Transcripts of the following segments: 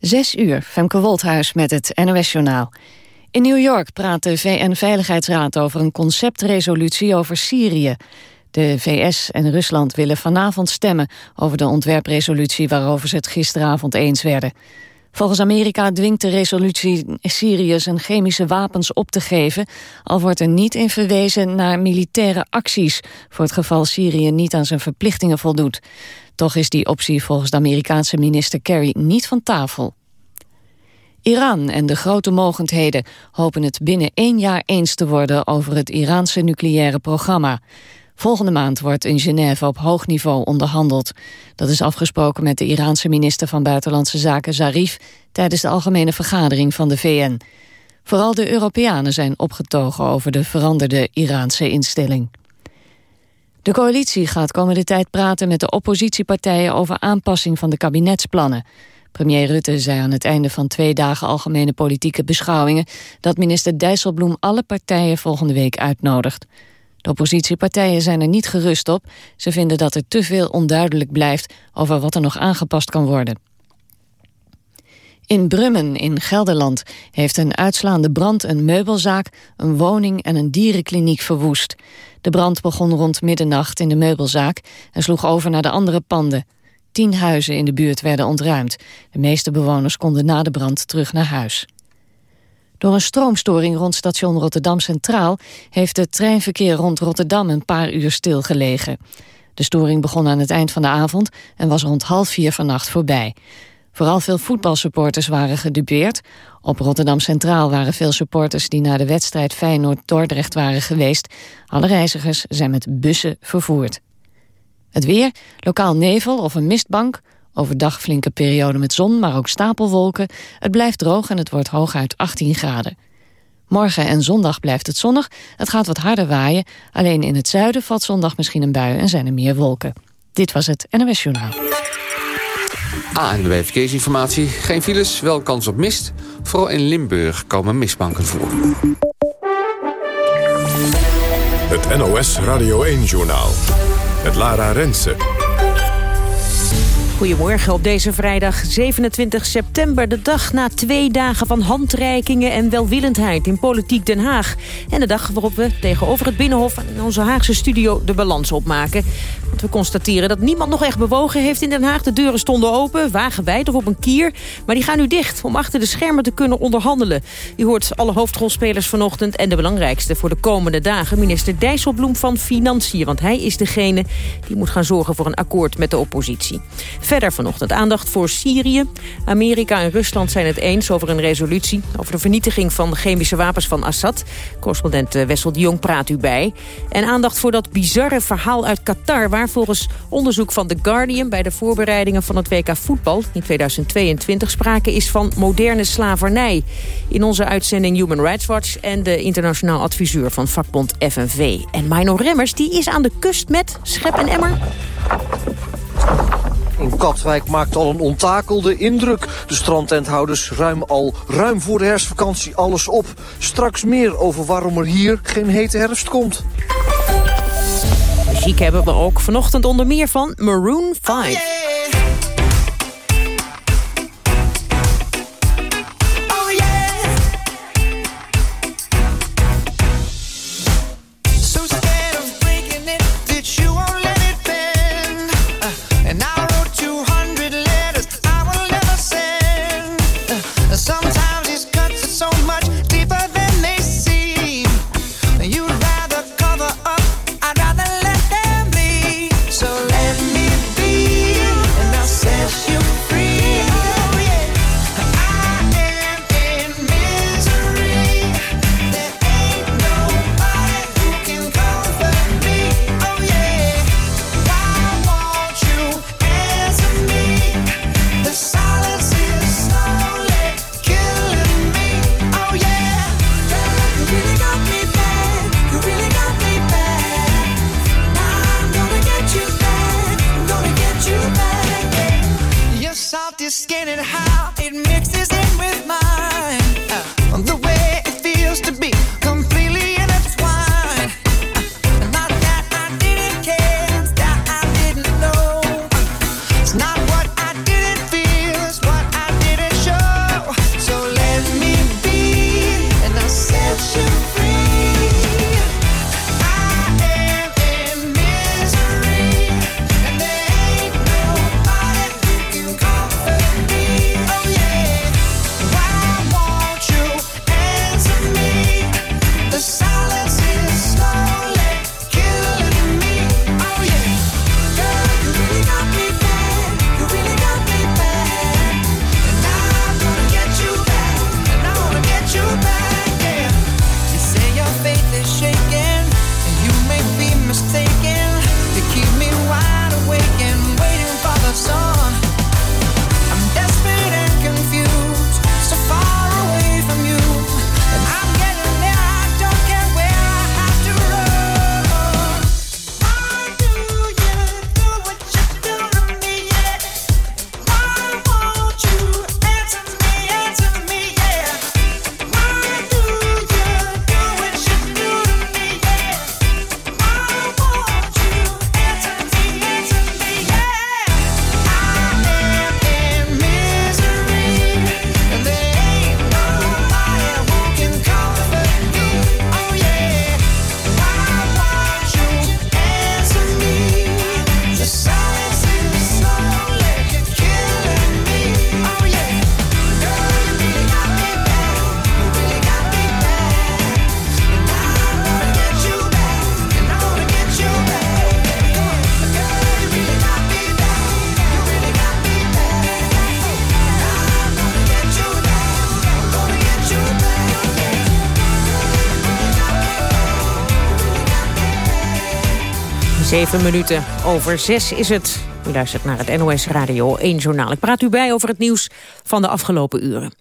Zes uur, Femke Wolthuis met het NOS-journaal. In New York praat de VN-veiligheidsraad over een conceptresolutie over Syrië. De VS en Rusland willen vanavond stemmen over de ontwerpresolutie waarover ze het gisteravond eens werden. Volgens Amerika dwingt de resolutie Syrië zijn chemische wapens op te geven, al wordt er niet in verwezen naar militaire acties voor het geval Syrië niet aan zijn verplichtingen voldoet. Toch is die optie volgens de Amerikaanse minister Kerry niet van tafel. Iran en de grote mogendheden hopen het binnen één jaar eens te worden over het Iraanse nucleaire programma. Volgende maand wordt in Genève op hoog niveau onderhandeld. Dat is afgesproken met de Iraanse minister van Buitenlandse Zaken Zarif tijdens de algemene vergadering van de VN. Vooral de Europeanen zijn opgetogen over de veranderde Iraanse instelling. De coalitie gaat komende tijd praten met de oppositiepartijen over aanpassing van de kabinetsplannen. Premier Rutte zei aan het einde van twee dagen algemene politieke beschouwingen dat minister Dijsselbloem alle partijen volgende week uitnodigt. De oppositiepartijen zijn er niet gerust op. Ze vinden dat er te veel onduidelijk blijft over wat er nog aangepast kan worden. In Brummen in Gelderland heeft een uitslaande brand een meubelzaak, een woning en een dierenkliniek verwoest. De brand begon rond middernacht in de meubelzaak en sloeg over naar de andere panden. Tien huizen in de buurt werden ontruimd. De meeste bewoners konden na de brand terug naar huis. Door een stroomstoring rond station Rotterdam Centraal... heeft het treinverkeer rond Rotterdam een paar uur stilgelegen. De storing begon aan het eind van de avond... en was rond half vier vannacht voorbij. Vooral veel voetbalsupporters waren gedupeerd. Op Rotterdam Centraal waren veel supporters... die naar de wedstrijd Feyenoord-Dordrecht waren geweest. Alle reizigers zijn met bussen vervoerd. Het weer, lokaal nevel of een mistbank... Overdag flinke periode met zon, maar ook stapelwolken. Het blijft droog en het wordt hooguit 18 graden. Morgen en zondag blijft het zonnig. Het gaat wat harder waaien. Alleen in het zuiden valt zondag misschien een bui en zijn er meer wolken. Dit was het NOS Journaal. ANWB Verkeersinformatie. Geen files, wel kans op mist. Vooral in Limburg komen mistbanken voor. Het NOS Radio 1-journaal. Het Lara Rensen. Goedemorgen op deze vrijdag 27 september. De dag na twee dagen van handreikingen en welwillendheid in Politiek Den Haag. En de dag waarop we tegenover het Binnenhof in onze Haagse studio de balans opmaken. We constateren dat niemand nog echt bewogen heeft in Den Haag. De deuren stonden open, wagenwijd of op een kier. Maar die gaan nu dicht om achter de schermen te kunnen onderhandelen. U hoort alle hoofdrolspelers vanochtend en de belangrijkste voor de komende dagen. Minister Dijsselbloem van Financiën. Want hij is degene die moet gaan zorgen voor een akkoord met de oppositie. Verder vanochtend aandacht voor Syrië. Amerika en Rusland zijn het eens over een resolutie... over de vernietiging van chemische wapens van Assad. Correspondent eh, Wessel de Jong praat u bij. En aandacht voor dat bizarre verhaal uit Qatar... waar volgens onderzoek van The Guardian... bij de voorbereidingen van het WK voetbal in 2022... sprake is van moderne slavernij. In onze uitzending Human Rights Watch... en de internationaal adviseur van vakbond FNV. En Mino Remmers die is aan de kust met schep en emmer... Katwijk maakt al een ontakelde indruk. De strandtenthouders ruimen al ruim voor de herfstvakantie alles op. Straks meer over waarom er hier geen hete herfst komt. Muziek hebben we ook vanochtend onder meer van Maroon 5. Zeven minuten over zes is het. U luistert naar het NOS Radio 1 Journaal. Ik praat u bij over het nieuws van de afgelopen uren.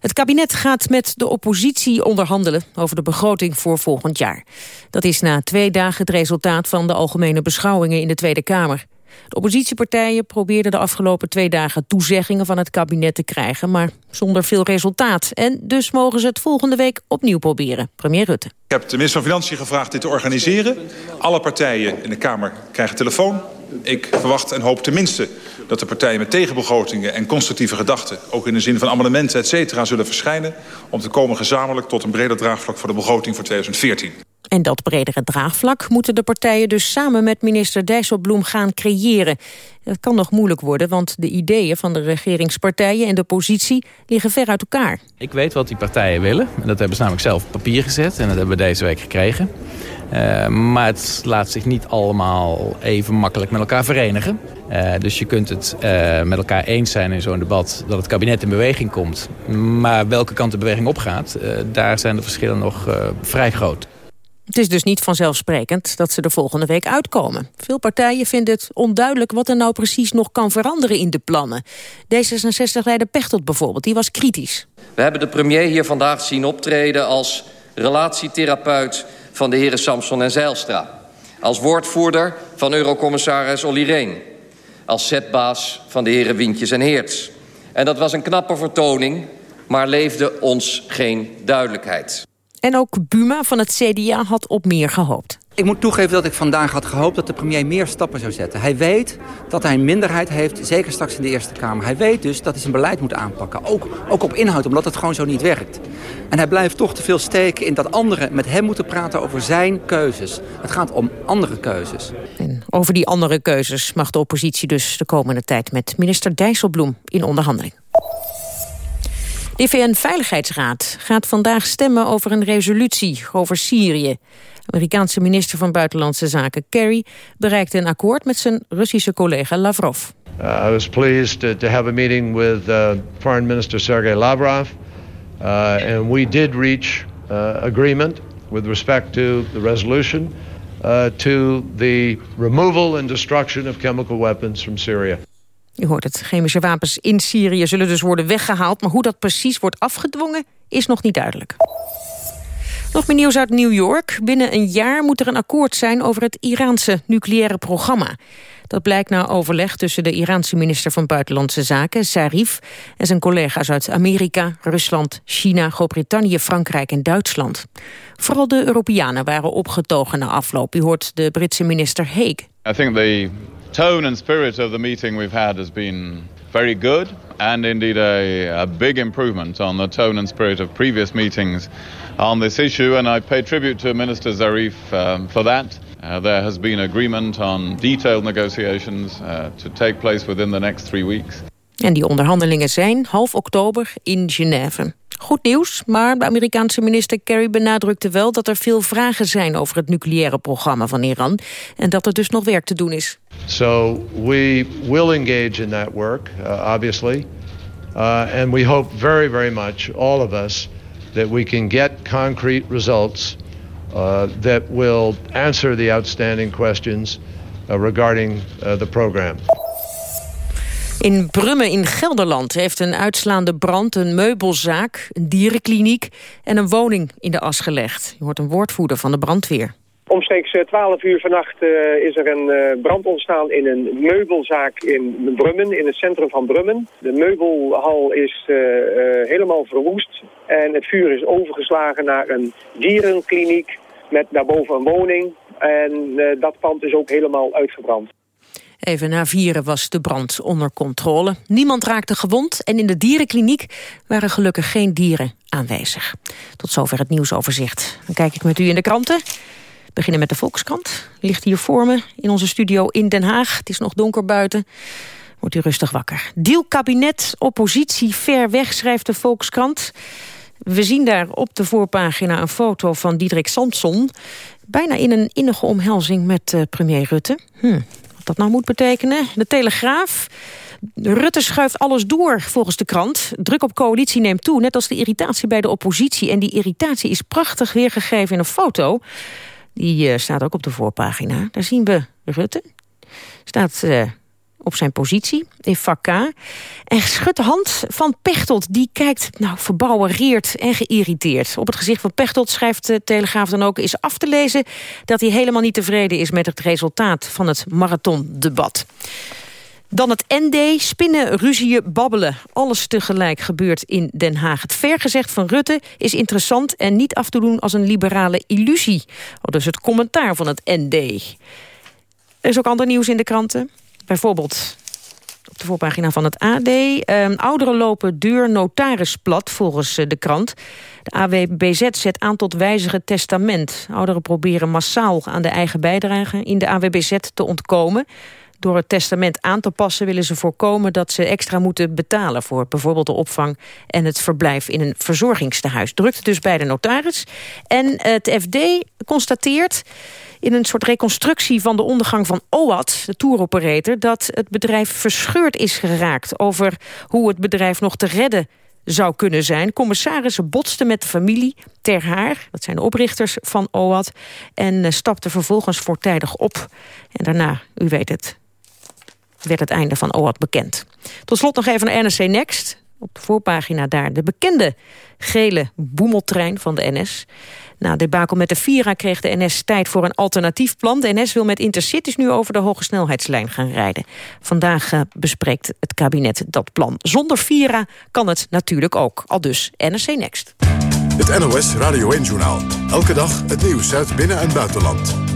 Het kabinet gaat met de oppositie onderhandelen over de begroting voor volgend jaar. Dat is na twee dagen het resultaat van de algemene beschouwingen in de Tweede Kamer. De oppositiepartijen probeerden de afgelopen twee dagen toezeggingen van het kabinet te krijgen, maar zonder veel resultaat. En dus mogen ze het volgende week opnieuw proberen. Premier Rutte. Ik heb de minister van Financiën gevraagd dit te organiseren. Alle partijen in de Kamer krijgen telefoon. Ik verwacht en hoop tenminste dat de partijen met tegenbegrotingen en constructieve gedachten... ook in de zin van amendementen, et cetera, zullen verschijnen... om te komen gezamenlijk tot een breder draagvlak voor de begroting voor 2014. En dat bredere draagvlak moeten de partijen dus samen met minister Dijsselbloem gaan creëren. Dat kan nog moeilijk worden, want de ideeën van de regeringspartijen en de positie liggen ver uit elkaar. Ik weet wat die partijen willen. En dat hebben ze namelijk zelf op papier gezet en dat hebben we deze week gekregen. Uh, maar het laat zich niet allemaal even makkelijk met elkaar verenigen. Uh, dus je kunt het uh, met elkaar eens zijn in zo'n debat dat het kabinet in beweging komt. Maar welke kant de beweging opgaat, daar zijn de verschillen nog vrij groot. Het is dus niet vanzelfsprekend dat ze er volgende week uitkomen. Veel partijen vinden het onduidelijk wat er nou precies nog kan veranderen in de plannen. D66-leider Pechtold bijvoorbeeld, die was kritisch. We hebben de premier hier vandaag zien optreden als relatietherapeut van de heren Samson en Zeilstra. Als woordvoerder van eurocommissaris Olly Reen. Als zetbaas van de heren Wintjes en Heerts. En dat was een knappe vertoning, maar leefde ons geen duidelijkheid. En ook Buma van het CDA had op meer gehoopt. Ik moet toegeven dat ik vandaag had gehoopt dat de premier meer stappen zou zetten. Hij weet dat hij een minderheid heeft, zeker straks in de Eerste Kamer. Hij weet dus dat hij zijn beleid moet aanpakken, ook, ook op inhoud, omdat het gewoon zo niet werkt. En hij blijft toch te veel steken in dat anderen met hem moeten praten over zijn keuzes. Het gaat om andere keuzes. En over die andere keuzes mag de oppositie dus de komende tijd met minister Dijsselbloem in onderhandeling. De VN-veiligheidsraad gaat vandaag stemmen over een resolutie over Syrië. Amerikaanse minister van Buitenlandse Zaken Kerry bereikte een akkoord met zijn Russische collega Lavrov. Uh, I was pleased to, have a meeting with uh, Foreign Minister Sergei Lavrov, uh, and we did reach uh, agreement with respect to the resolution uh, to the removal and destruction of chemical weapons from Syria. U hoort het, chemische wapens in Syrië zullen dus worden weggehaald... maar hoe dat precies wordt afgedwongen is nog niet duidelijk. Nog meer nieuws uit New York. Binnen een jaar moet er een akkoord zijn over het Iraanse nucleaire programma. Dat blijkt na overleg tussen de Iraanse minister van Buitenlandse Zaken, Zarif, en zijn collega's uit Amerika, Rusland, China, Groot-Brittannië, Frankrijk en Duitsland. Vooral de Europeanen waren opgetogen na afloop. U hoort de Britse minister Haig. I think tone and spirit of the meeting we've had has been very good and indeed a, a, big improvement on the tone and spirit of previous meetings on this issue. And I pay tribute to Minister Zarif um, for that. Uh, there has been agreement on detailed negotiations uh, to take place within the next three weeks. En die onderhandelingen zijn half oktober in Genève. Goed nieuws, maar de Amerikaanse minister Kerry benadrukte wel... dat er veel vragen zijn over het nucleaire programma van Iran... en dat er dus nog werk te doen is. So we will engage in that work, uh, obviously. Uh, and we hope very, very much, all of us... that we can get concrete results uh, that will answer the outstanding questions uh, regarding uh, the program. In Brummen in Gelderland heeft een uitslaande brand een meubelzaak, een dierenkliniek en een woning in de as gelegd. Je hoort een woordvoerder van de brandweer. Omstreeks 12 uur vannacht uh, is er een uh, brand ontstaan in een meubelzaak in Brummen, in het centrum van Brummen. De meubelhal is helemaal verwoest en het vuur is overgeslagen naar een dierenkliniek met daarboven een woning. En dat pand is ook helemaal uitgebrand. Even na vieren was de brand onder controle. Niemand raakte gewond en in de dierenkliniek waren gelukkig geen dieren aanwezig. Tot zover het nieuwsoverzicht. Dan kijk ik met u in de kranten. We beginnen met de Volkskrant. Ligt hier voor me in onze studio in Den Haag. Het is nog donker buiten. Wordt u rustig wakker. Deal kabinet, oppositie ver weg, schrijft de Volkskrant. We zien daar op de voorpagina een foto van Diederik Samson. Bijna in een innige omhelzing met uh, premier Rutte. Hm, dat nou moet betekenen. De Telegraaf. Rutte schuift alles door, volgens de krant. Druk op coalitie neemt toe, net als de irritatie bij de oppositie. En die irritatie is prachtig weergegeven in een foto. Die uh, staat ook op de voorpagina. Daar zien we Rutte. Staat uh, op zijn positie in vak. En schudt de hand van Pechtold. Die kijkt nou, verbouwereerd en geïrriteerd. Op het gezicht van Pechtold schrijft de Telegraaf dan ook... is af te lezen dat hij helemaal niet tevreden is... met het resultaat van het marathondebat. Dan het ND, spinnen, ruzieën, babbelen. Alles tegelijk gebeurt in Den Haag. Het vergezegd van Rutte is interessant en niet af te doen als een liberale illusie. Oh, dus het commentaar van het ND. Er is ook ander nieuws in de kranten. Bijvoorbeeld op de voorpagina van het AD. Ehm, ouderen lopen duur notarisplat, volgens eh, de krant. De AWBZ zet aan tot wijzigen testament. Ouderen proberen massaal aan de eigen bijdrage in de AWBZ te ontkomen. Door het testament aan te passen willen ze voorkomen dat ze extra moeten betalen voor bijvoorbeeld de opvang en het verblijf in een verzorgingstehuis. Drukt dus bij de notaris. En het FD constateert in een soort reconstructie van de ondergang van OAT, de touroperator, dat het bedrijf verscheurd is geraakt over hoe het bedrijf nog te redden zou kunnen zijn. Commissarissen botsten met de familie ter haar, dat zijn de oprichters van OAT, en eh, stapten vervolgens voortijdig op. En daarna, u weet het, werd het einde van OAT bekend. Tot slot nog even naar NRC Next. Op de voorpagina daar de bekende gele boemeltrein van de NS. Na de bakel met de Vira kreeg de NS tijd voor een alternatief plan. De NS wil met Intercities nu over de hoge snelheidslijn gaan rijden. Vandaag eh, bespreekt het kabinet dat plan. Zonder Vira kan het natuurlijk ook. Al dus NRC Next. Het NOS Radio 1-journaal. Elke dag het nieuws uit binnen- en buitenland.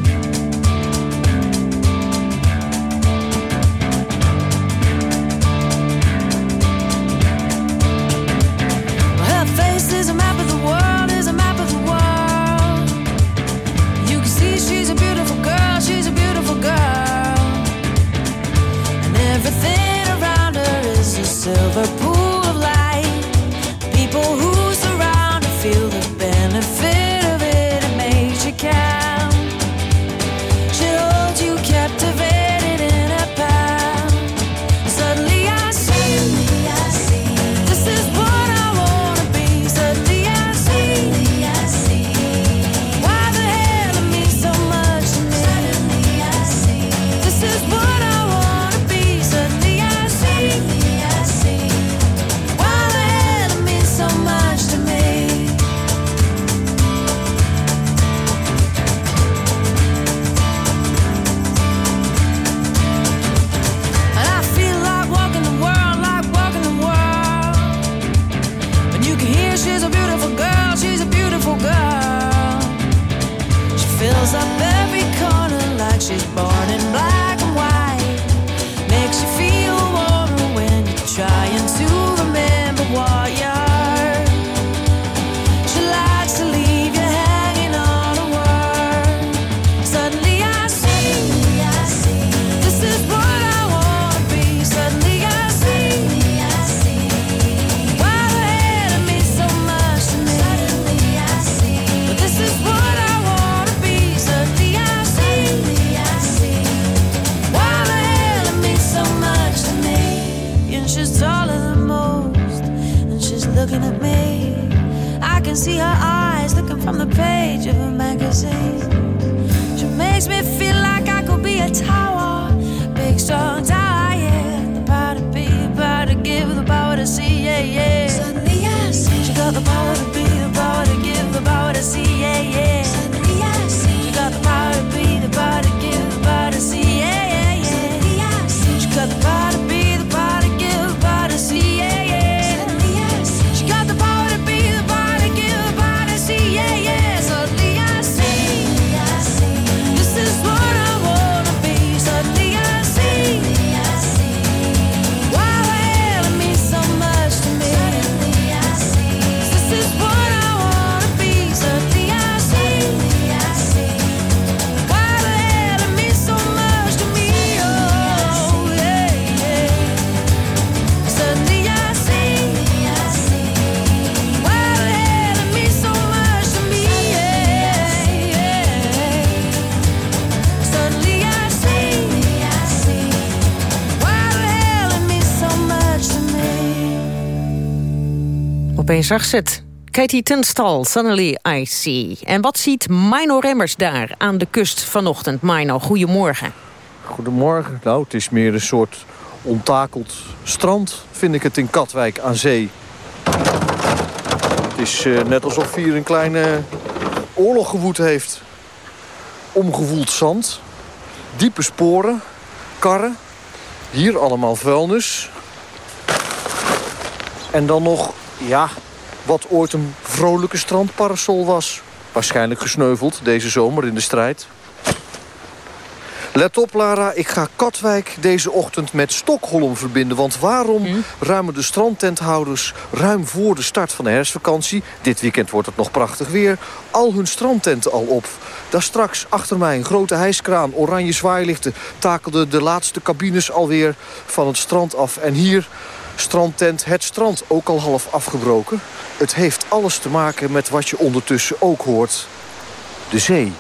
Zag ze het. Katie Tunstall, Suddenly I See. En wat ziet Mino Remmers daar aan de kust vanochtend? Mino, goedemorgen. Goedemorgen. Nou, het is meer een soort onttakeld strand, vind ik het in Katwijk aan zee. Het is eh, net alsof hier een kleine oorlog gewoed heeft. Omgewoeld zand, diepe sporen, karren. Hier allemaal vuilnis. En dan nog, ja, wat ooit een vrolijke strandparasol was. Waarschijnlijk gesneuveld deze zomer in de strijd. Let op, Lara, ik ga Katwijk deze ochtend met Stockholm verbinden. Want waarom ruimen de strandtenthouders ruim voor de start van de herfstvakantie... dit weekend wordt het nog prachtig weer, al hun strandtenten al op? Daar straks achter mij een grote hijskraan, oranje zwaailichten... takelden de laatste cabines alweer van het strand af. En hier strandtent Het Strand, ook al half afgebroken. Het heeft alles te maken met wat je ondertussen ook hoort. De zee.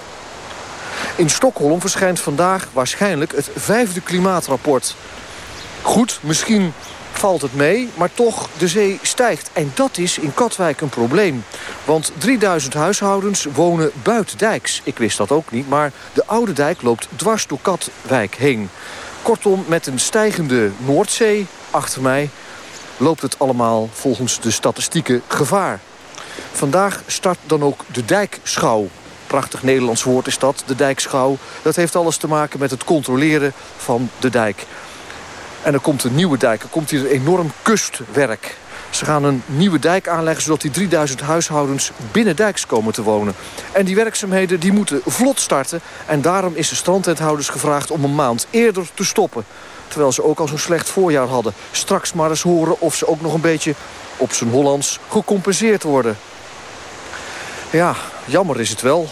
In Stockholm verschijnt vandaag waarschijnlijk het vijfde klimaatrapport. Goed, misschien valt het mee, maar toch, de zee stijgt. En dat is in Katwijk een probleem. Want 3000 huishoudens wonen buitendijks. Ik wist dat ook niet, maar de oude dijk loopt dwars door Katwijk heen. Kortom, met een stijgende Noordzee achter mij... loopt het allemaal volgens de statistieken gevaar. Vandaag start dan ook de dijkschouw. Prachtig Nederlands woord is dat, de dijkschouw. Dat heeft alles te maken met het controleren van de dijk. En er komt een nieuwe dijk, er komt hier enorm kustwerk. Ze gaan een nieuwe dijk aanleggen zodat die 3000 huishoudens binnen dijks komen te wonen. En die werkzaamheden die moeten vlot starten. En daarom is de strandtenthouders gevraagd om een maand eerder te stoppen. Terwijl ze ook al zo'n slecht voorjaar hadden. Straks maar eens horen of ze ook nog een beetje op zijn Hollands gecompenseerd worden. Ja, jammer is het wel.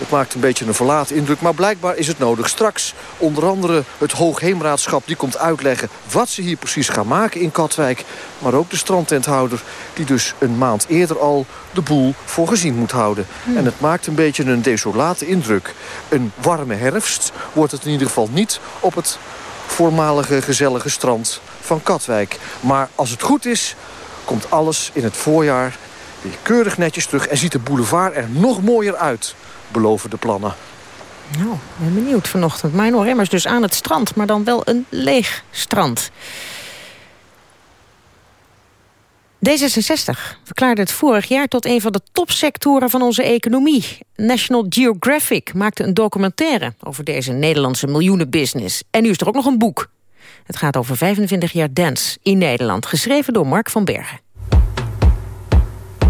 Het maakt een beetje een verlaat indruk, maar blijkbaar is het nodig. Straks onder andere het Hoogheemraadschap die komt uitleggen... wat ze hier precies gaan maken in Katwijk. Maar ook de strandtenthouder die dus een maand eerder al de boel voor gezien moet houden. En het maakt een beetje een desolate indruk. Een warme herfst wordt het in ieder geval niet op het voormalige gezellige strand van Katwijk. Maar als het goed is, komt alles in het voorjaar weer keurig netjes terug... en ziet de boulevard er nog mooier uit, beloven de plannen. Nou, ben benieuwd vanochtend. Mino Remmers dus aan het strand, maar dan wel een leeg strand. D66 verklaarde het vorig jaar tot een van de topsectoren van onze economie. National Geographic maakte een documentaire over deze Nederlandse miljoenenbusiness. En nu is er ook nog een boek. Het gaat over 25 jaar dance in Nederland, geschreven door Mark van Bergen.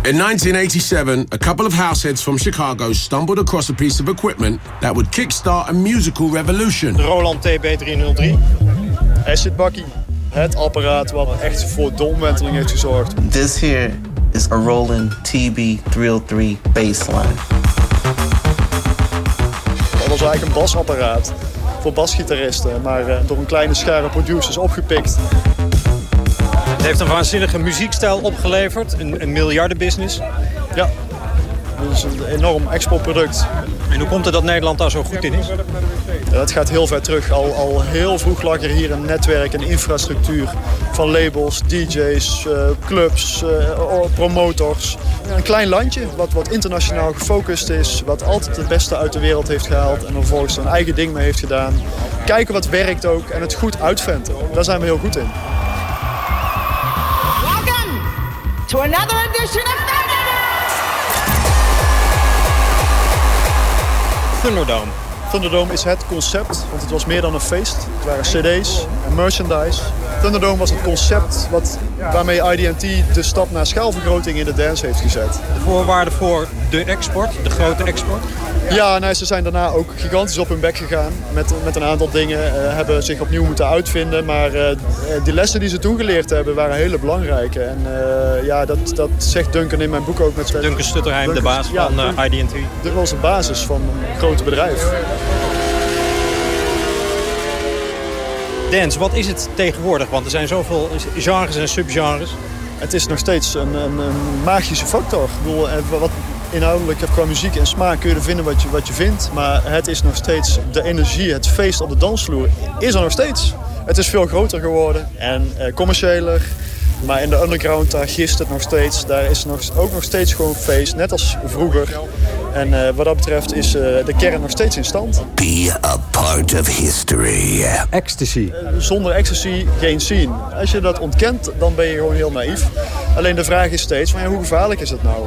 In 1987, a couple of househeads from Chicago stumbled across a piece of equipment that would kickstart a musical revolution. De Roland TB303. Acid Bucky. Het apparaat wat echt voor de omwenteling heeft gezorgd. This here is a Roland TB303 bassline. Dat was eigenlijk een basapparaat voor basgitaristen, maar eh, door een kleine schare producers opgepikt. Het heeft een waanzinnige muziekstijl opgeleverd, een, een miljardenbusiness. Ja, dat is een enorm exportproduct. En hoe komt het dat Nederland daar zo goed in is? Ja, dat gaat heel ver terug. Al, al heel vroeg lag er hier een netwerk, een infrastructuur van labels, DJ's, eh, clubs, eh, promotors. Een klein landje wat, wat internationaal gefocust is, wat altijd het beste uit de wereld heeft gehaald en vervolgens zijn eigen ding mee heeft gedaan. Kijken wat werkt ook en het goed uitventen. Daar zijn we heel goed in. To another edition of Thunderdome. Thunderdome is het concept, want het was meer dan een feest. Het waren cd's en merchandise. Thunderdome was het concept wat, waarmee IDT de stap naar schaalvergroting in de dance heeft gezet. De voorwaarden voor de export, de grote export? Ja, nou, ze zijn daarna ook gigantisch op hun bek gegaan met, met een aantal dingen. eh, hebben zich opnieuw moeten uitvinden. Maar eh, die lessen die ze toen geleerd hebben waren hele belangrijke. En eh, ja, dat, dat zegt Duncan in mijn boek ook. Met Duncan Stutterheim, de baas van eh, IDT. Dit was de basis van een groot bedrijf. Dance, wat is het tegenwoordig? Want er zijn zoveel genres en subgenres. Het is nog steeds een, een, magische factor. Ik bedoel, eh, wat inhoudelijk qua muziek en smaak kun je er vinden wat je, wat je vindt. Maar het is nog steeds de energie, het feest op de dansvloer is er nog steeds. Het is veel groter geworden en eh, commerciëler. Maar in de underground, daar gist het nog steeds. Daar is nog, ook nog steeds gewoon feest, net als vroeger. En eh, wat dat betreft is eh, de kern nog steeds in stand. Be a part of history. Ecstasy. Zonder ecstasy geen scene. Als je dat ontkent, dan ben je gewoon heel naïef. Alleen de vraag is steeds, van, ja, hoe gevaarlijk is het nou?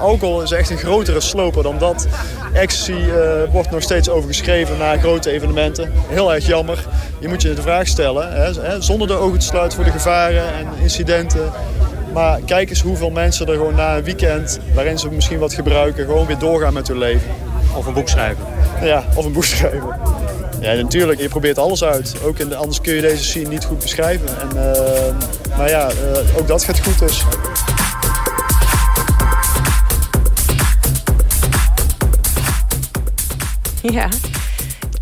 Alcohol is echt een grotere sloper dan dat. Ecstasy eh, wordt nog steeds overgeschreven na grote evenementen. Heel erg jammer. Je moet je de vraag stellen, hè, hè, zonder de ogen te sluiten voor de gevaren en incidenten. Maar kijk eens hoeveel mensen er gewoon na een weekend, waarin ze misschien wat gebruiken, gewoon weer doorgaan met hun leven. Of een boek schrijven. Ja, of een boek schrijven. Ja, natuurlijk. Je probeert alles uit. Ook in de, anders kun je deze scene niet goed beschrijven. En, eh, maar ja, eh, ook dat gaat goed dus. Ja,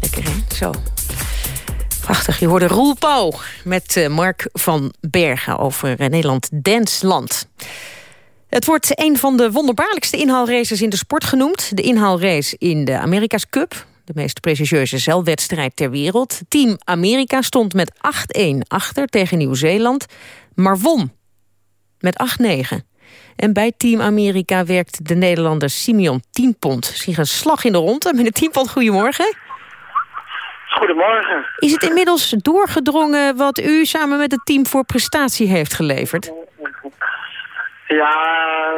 lekker hè? Zo. Prachtig, je hoorde Roel Pauw met eh, Mark van Bergen over eh, Nederland Dansland. Het wordt een van de wonderbaarlijkste inhaalraces in de sport genoemd. De inhaalrace in de Amerika's Cup. De meest prestigieuze zeilwedstrijd ter wereld. Team Amerika stond met 8-1 achter tegen Nieuw-Zeeland, maar won met 8-9. En bij Team Amerika werkt de Nederlander Simeon Tienpont zich een slag in de ronde. Meneer Tienpont, goedemorgen. Goedemorgen. Is het inmiddels doorgedrongen wat u samen met het team voor prestatie heeft geleverd? Ja,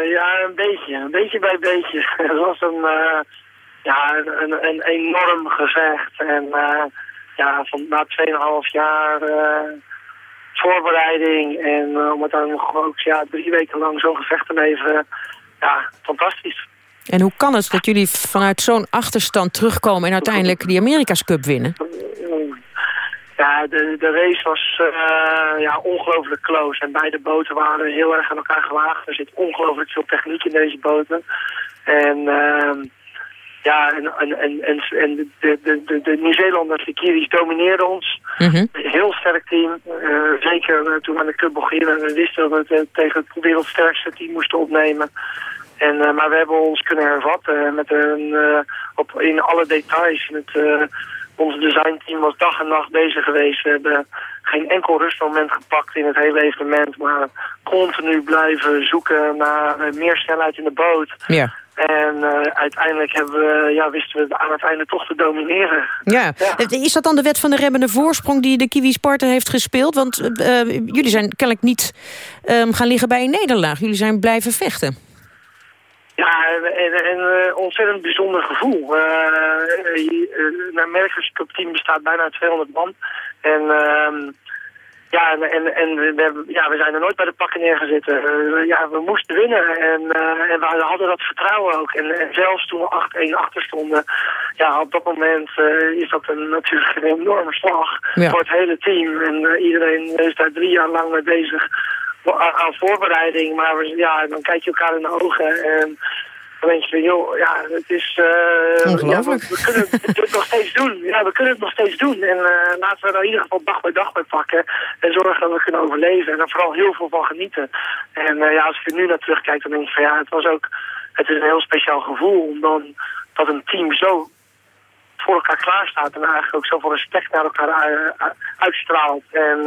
ja, een beetje. Een beetje bij beetje. Het was een, eh, ja, een, een enorm gevecht. En eh, ja, van, na 2,5 jaar eh, voorbereiding en om het dan nog ook ja, drie weken lang zo'n gevecht te leveren. Ja, fantastisch. En hoe kan het dat jullie vanuit zo'n achterstand terugkomen... en uiteindelijk die Amerika's Cup winnen? Ja, de, de race was eh, ja, ongelooflijk close. En beide boten waren heel erg aan elkaar gewaagd. Er zit ongelooflijk veel techniek in deze boten. En ehm, ja, en, en, en, en, de, de, de, de Nieuw-Zeelanders, de Kiwis, domineerden ons. Heel sterk team. Eh, zeker eh, toen we aan de cup begonnen. We wisten dat we tegen het wereldsterkste team moesten opnemen. En, eh, maar we hebben ons kunnen hervatten met een, eh, op, in alle details. Het, eh, ons designteam was dag en nacht bezig geweest. We hebben geen enkel rustmoment gepakt in het hele evenement. Maar continu blijven zoeken naar eh, meer snelheid in de boot. Ja. En eh, uiteindelijk hebben we, ja, wisten we aan het einde toch te domineren. Ja. Is dat dan de wet van de remmende voorsprong die de Kiwi Sparta heeft gespeeld? Want eh, eh, jullie zijn kennelijk niet ehm, gaan liggen bij een nederlaag. Jullie zijn blijven vechten. Ja, en, en een ontzettend bijzonder gevoel. Een Amerika's Cup team bestaat bijna uit 200 man. En ja, en, en, en we, hebben, ja, we zijn er nooit bij de pakken neergezeten. Eh, ja, we moesten winnen en, eh, en we hadden dat vertrouwen ook. En, en zelfs toen we 8-1 achter stonden, ja, op dat moment eh, is dat een, natuurlijk een enorme slag Ja. voor het hele team. En iedereen is daar drie jaar lang mee bezig aan, voorbereiding. Maar ja, dan kijk je elkaar in de ogen en dan denk je van, joh, ja, het is... eh, Ongelooflijk. ja, we, we kunnen het nog steeds doen. Ja, we kunnen het nog steeds doen. En eh, laten we er in ieder geval dag bij dag bij pakken. En zorgen dat we kunnen overleven. En er vooral heel veel van genieten. En eh, ja, als ik er nu naar terugkijk, dan denk ik van, ja, het was ook... Het is een heel speciaal gevoel om dan dat een team zo voor elkaar klaar staat. En eigenlijk ook zoveel respect naar elkaar uitstraalt. En...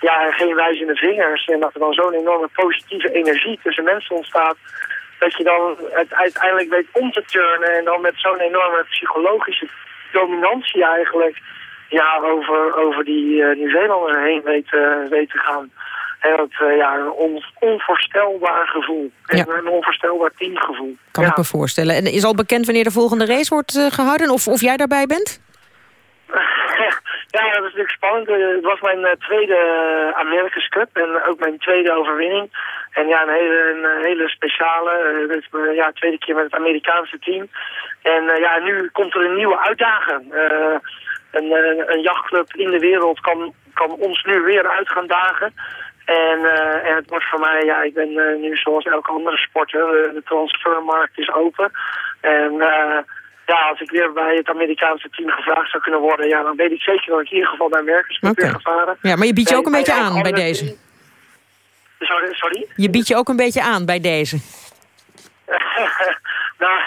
ja, geen wijzende vingers. En dat er dan zo'n enorme positieve energie tussen mensen ontstaat. Dat je dan het uiteindelijk weet om te turnen. En dan met zo'n enorme psychologische dominantie eigenlijk. Ja, over, over die eh Nieuw-Zeelanders heen weet, eh, weet te gaan. En dat, eh, ja, een on- onvoorstelbaar gevoel. En Ja. een onvoorstelbaar teamgevoel. Kan ja. ik me voorstellen. En is al bekend wanneer de volgende race wordt eh, gehouden? Of, of jij daarbij bent? Ja, dat is natuurlijk spannend. Eh, Het was mijn eh, tweede eh, America's Cup en ook mijn tweede overwinning. En ja, een hele, een hele speciale. Dit is mijn ja, tweede keer met het Amerikaanse team. En ja, nu komt er een nieuwe uitdaging. Een, een jachtclub in de wereld kan, kan ons nu weer uit gaan dagen. En, en het wordt voor mij, ja, ik ben nu zoals elke andere sporter, de transfermarkt is open. En ja, als ik weer bij het Amerikaanse team gevraagd zou kunnen worden, ja, dan weet ik zeker dat ik in ieder geval bij Merkers Oké. weer ga varen. Ja, maar je biedt je ook een beetje bij aan bij deze. team- Sorry? sorry? Je biedt je ook een beetje aan bij deze. nou,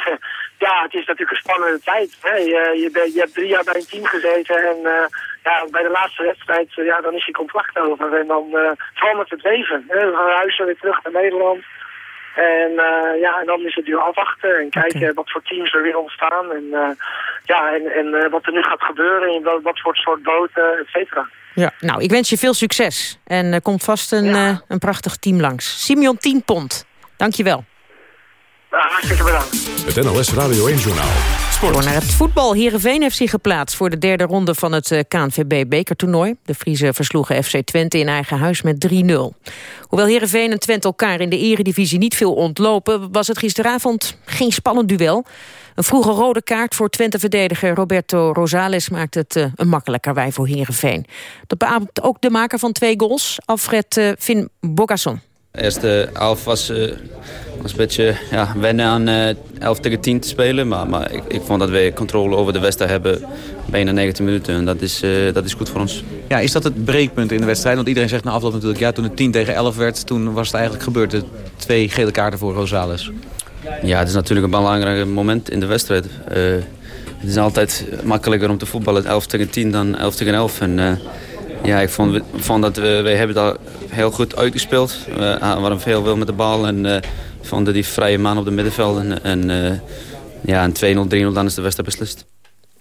ja, het is natuurlijk een spannende tijd. Hè. Je, je, bent- je hebt drie jaar bij een team gezeten en eh, ja, bij de laatste wedstrijd, eh, ja, dan is je contract over. En dan uh, verandert het leven. Hè. We gaan huizen weer terug naar Nederland. En uh, ja, en dan is het nu afwachten en kijken okay. wat voor teams er weer ontstaan. En, uh, ja, en, en uh, wat er nu gaat gebeuren en wat, wat voor soort boten, et cetera. Ja, nou, ik wens je veel succes. En er komt vast een, ja. een prachtig team langs. Simeon 10 Pond, dank je wel. Ja, hartstikke bedankt. Het NLS Radio 1 Journaal. Sport. Door naar het voetbal. Heerenveen heeft zich geplaatst voor de derde ronde van het KNVB-bekertoernooi. De Friese versloegen FC Twente in eigen huis met 3-0. Hoewel Heerenveen en Twente elkaar in de eredivisie niet veel ontlopen... was het gisteravond geen spannend duel. Een vroege rode kaart voor Twente-verdediger Roberto Rosales... maakt het uh, een makkelijker wij voor Heerenveen. Dat beaamt ook de maker van twee goals, Alfred uh, Finn Bogasson. De eerste was, uh, was een beetje ja, wennen aan uh, 11 tegen 10 te spelen. Maar, maar ik, ik, vond dat we controle over de wedstrijd hebben bijna 19 minuten. En dat is, uh, dat is goed voor ons. Ja, is dat het breekpunt in de wedstrijd? Want iedereen zegt na afloop natuurlijk... ja, toen het 10 tegen 11 werd, toen was het eigenlijk gebeurd. De twee gele kaarten voor Rosales. Ja, het is natuurlijk een belangrijk moment in de wedstrijd. het is altijd makkelijker om te voetballen 11 tegen 10 dan 11 tegen 11. En, ja, ik vond, dat we, we hebben dat heel goed uitgespeeld. We waren veel veel met de bal en uh, vonden die vrije man op de middenveld. En, en uh, ja, een 2-0, 3-0, dan is de wedstrijd beslist.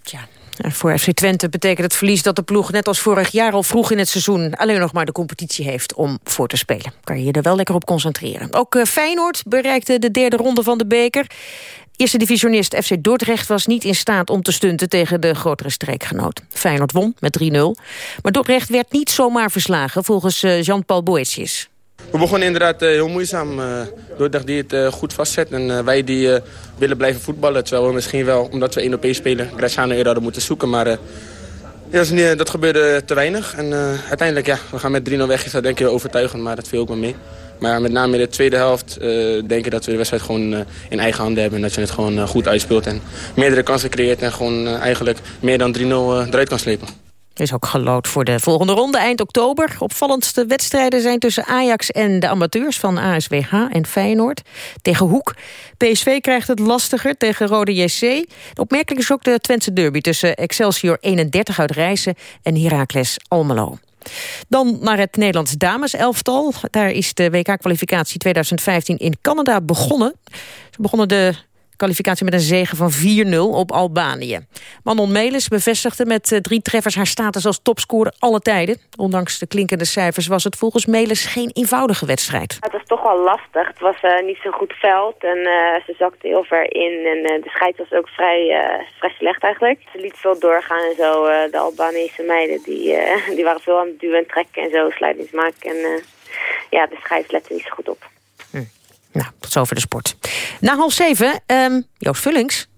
Tja. Voor FC Twente betekent het verlies dat de ploeg net als vorig jaar al vroeg in het seizoen alleen nog maar de competitie heeft om voor te spelen. Kan je je er wel lekker op concentreren. Ook Feyenoord bereikte de derde ronde van de beker. Eerste divisionist FC Dordrecht was niet in staat om te stunten tegen de grotere streekgenoot. Feyenoord won met 3-0. Maar Dordrecht werd niet zomaar verslagen volgens uh, Jean-Paul Boetius. We begonnen inderdaad uh, heel moeizaam. Uh, Dordrecht die het goed vastzet en wij die willen blijven voetballen. Terwijl we misschien wel, omdat we 1 op 1 spelen, Graciano eerder hadden moeten zoeken. Maar dat, niet, dat, gebeurde te weinig. En uiteindelijk, ja, we gaan met 3-0 weg. Is dat denk ik wel overtuigend, maar dat viel ook maar mee. Maar met name in de tweede helft uh, denk ik dat we de wedstrijd gewoon uh, in eigen handen hebben. En dat je het gewoon uh, goed uitspeelt en meerdere kansen creëert. En gewoon eigenlijk meer dan 3-0 eruit kan slepen. Er is ook gelood voor de volgende ronde eind oktober. Opvallendste wedstrijden zijn tussen Ajax en de amateurs van ASWH en Feyenoord. Tegen Hoek. PSV krijgt het lastiger tegen Rode JC. Opmerkelijk is ook de Twentse derby tussen Excelsior 31 uit Rijssen en Heracles Almelo. Dan naar het Nederlands dameselftal. Daar is de WK-kwalificatie 2015 in Canada begonnen. Ze begonnen de kwalificatie met een zege van 4-0 op Albanië. Manon Melis bevestigde met drie treffers haar status als topscorer alle tijden. Ondanks de klinkende cijfers was het volgens Melis geen eenvoudige wedstrijd. Het was toch wel lastig. Het was uh, niet zo'n goed veld en uh, ze zakte heel ver in. En de scheid was ook vrij, vrij slecht eigenlijk. Ze liet veel doorgaan en zo. de Albanese meiden die, die waren veel aan het duwen en trekken en zo, sluitingsmaken. En ja, de scheid lette niet zo goed op. Nou, tot zover de sport. Na half zeven, um, Joost Vullings.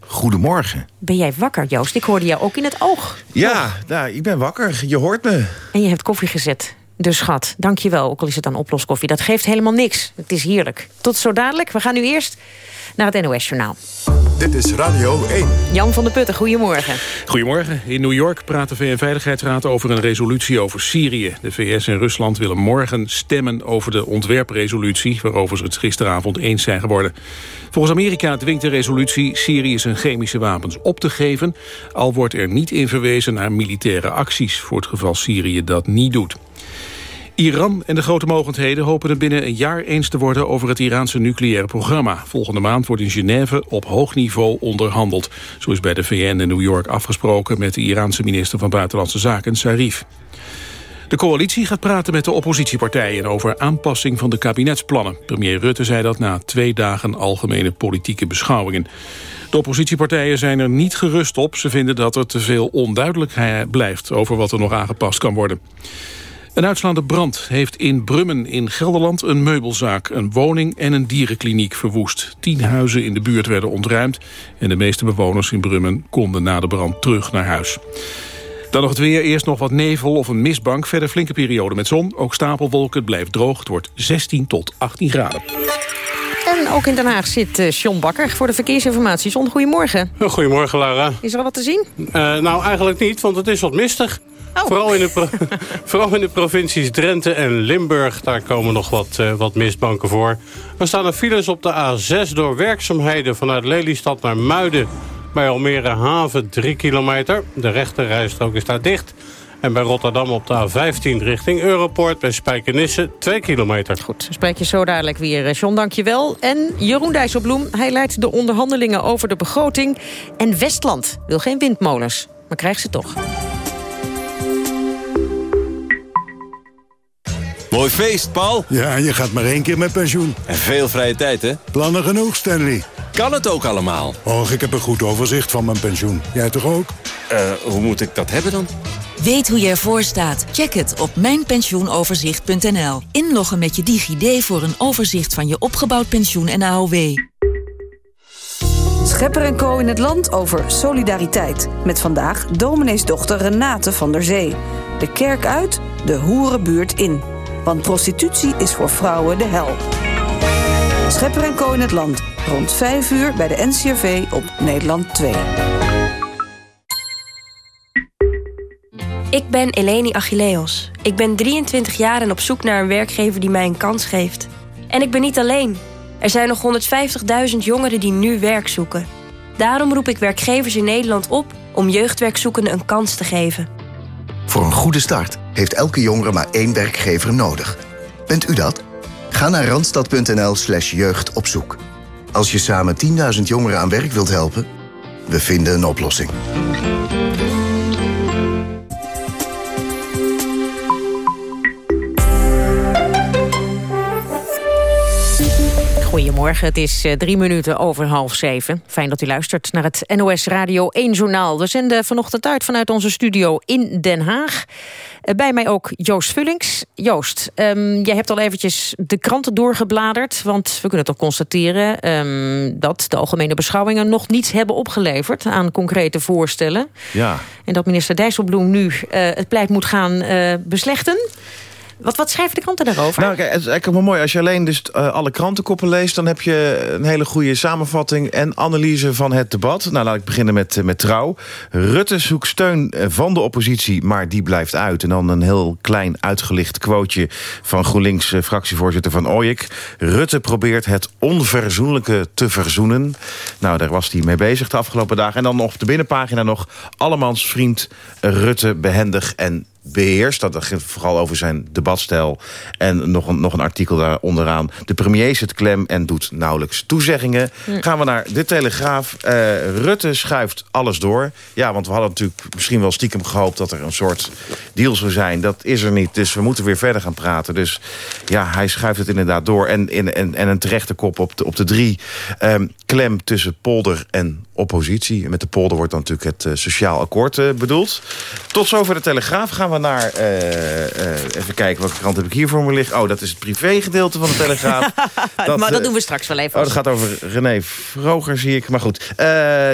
Goedemorgen. Ben jij wakker, Joost? Ik hoorde jou ook in het oog. Ja, nou, ik ben wakker. Je hoort me. En je hebt koffie gezet. Dus schat, dank je wel. Ook al is het dan oploskoffie. Dat geeft helemaal niks. Het is heerlijk. Tot zo dadelijk. We gaan nu eerst naar het NOS-journaal. Dit is Radio 1. Jan van der Putten, goedemorgen. Goedemorgen. In New York praat de VN-veiligheidsraad over een resolutie over Syrië. De VS en Rusland willen morgen stemmen over de ontwerpresolutie... waarover ze het gisteravond eens zijn geworden. Volgens Amerika dwingt de resolutie Syrië zijn chemische wapens op te geven... al wordt er niet in verwezen naar militaire acties... voor het geval Syrië dat niet doet. Iran en de grote mogendheden hopen er binnen een jaar eens te worden over het Iraanse nucleaire programma. Volgende maand wordt in Genève op hoog niveau onderhandeld. Zo is bij de VN in New York afgesproken met de Iraanse minister van Buitenlandse Zaken, Sarif. De coalitie gaat praten met de oppositiepartijen over aanpassing van de kabinetsplannen. Premier Rutte zei dat na twee dagen algemene politieke beschouwingen. De oppositiepartijen zijn er niet gerust op. Ze vinden dat er te veel onduidelijkheid blijft over wat er nog aangepast kan worden. Een uitslaande brand heeft in Brummen in Gelderland een meubelzaak, een woning en een dierenkliniek verwoest. Tien huizen in de buurt werden ontruimd en de meeste bewoners in Brummen konden na de brand terug naar huis. Dan nog het weer. Eerst nog wat nevel of een mistbank. Verder flinke periode met zon. Ook stapelwolken. Het blijft droog. Het wordt 16 tot 18 graden. En ook in Den Haag zit uh, John Bakker voor de verkeersinformatie. John, goedemorgen. Goedemorgen, Lara. Is er al wat te zien? Uh, nou, eigenlijk niet, want het is wat mistig. Oh. Vooral, in de vooral in de provincies Drenthe en Limburg. Daar komen nog wat, uh, wat mistbanken voor. Er staan er files op de A6 door werkzaamheden vanuit Lelystad naar Muiden. Bij Almere Haven 3 kilometer. De rechterrijstrook is daar dicht. En bij Rotterdam op de A15 richting Europoort bij Spijkenisse 2 kilometer. Goed, spreek je zo dadelijk weer. Eh, John, dank je wel. En Jeroen Dijsselbloem, hij leidt de onderhandelingen over de begroting. En Westland wil geen windmolens, maar krijgt ze toch. Mooi feest, Paul. Ja, je gaat maar één keer met pensioen. En veel vrije tijd, hè? Plannen genoeg, Stanley. Kan het ook allemaal? Och, ik heb een goed overzicht van mijn pensioen. Jij toch ook? Eh, hoe moet ik dat hebben dan? Weet hoe je ervoor staat? Check het op mijnpensioenoverzicht.nl. Inloggen met je DigiD voor een overzicht van je opgebouwd pensioen en AOW. Schepper en Co in het land over solidariteit. Met vandaag domineesdochter Renate van der Zee. De kerk uit, de hoerenbuurt in. Want prostitutie is voor vrouwen de hel. Schepper en Co in het land. Rond 5 uur bij de NCRV op Nederland 2. Ik ben Eleni Achilleos. Ik ben 23 jaar en op zoek naar een werkgever die mij een kans geeft. En ik ben niet alleen. Er zijn nog 150.000 jongeren die nu werk zoeken. Daarom roep ik werkgevers in Nederland op om jeugdwerkzoekenden een kans te geven. Voor een goede start heeft elke jongere maar één werkgever nodig. Bent u dat? Ga naar randstad.nl slash jeugdopzoek. Als je samen 10.000 jongeren aan werk wilt helpen, we vinden een oplossing. Goedemorgen, het is eh, drie minuten over half zeven. Fijn dat u luistert naar het NOS Radio 1 Journaal. We zenden vanochtend uit vanuit onze studio in Den Haag. Eh, Bij mij ook Joost Vullings. Joost, ehm, jij hebt al eventjes de kranten doorgebladerd... want we kunnen toch constateren ehm, dat de algemene beschouwingen... nog niets hebben opgeleverd aan concrete voorstellen. Ja. En dat minister Dijsselbloem nu eh, het pleit moet gaan eh, beslechten. Wat, wat schrijven de kranten daarover? Nou, kijk, het is eigenlijk wel mooi. Als je alleen dus eh, alle krantenkoppen leest... dan heb je een hele goede samenvatting en analyse van het debat. Nou, laat ik beginnen met, eh, met Trouw. Rutte zoekt steun eh, van de oppositie, maar die blijft uit. En dan een heel klein uitgelicht quoteje van GroenLinks-fractievoorzitter Van Ooyek. Rutte probeert het onverzoenlijke te verzoenen. Nou, daar was hij mee bezig de afgelopen dagen. En dan op de binnenpagina nog... Allemans vriend Rutte behendig en beheerst. Dat gaat vooral over zijn debatstijl. En nog een, nog een artikel daar onderaan. De premier zit klem en doet nauwelijks toezeggingen. Hm. Gaan we naar de Telegraaf. Eh, Rutte schuift alles door. Ja, want we hadden natuurlijk misschien wel stiekem gehoopt... dat er een soort deal zou zijn. Dat is er niet. Dus we moeten weer verder gaan praten. Dus ja, hij schuift het inderdaad door. En, en, en, en een terechte kop op de, op de drie. Ehm, klem tussen polder en oppositie. En met de polder wordt dan natuurlijk het eh, sociaal akkoord eh, bedoeld. Tot zover de Telegraaf gaan we naar... eh, even kijken, welke krant heb ik hier voor me liggen? Oh, dat is het privégedeelte van de Telegraaf. maar dat doen we straks wel even. Oh, dat gaat over René Vroger, zie ik. Maar goed.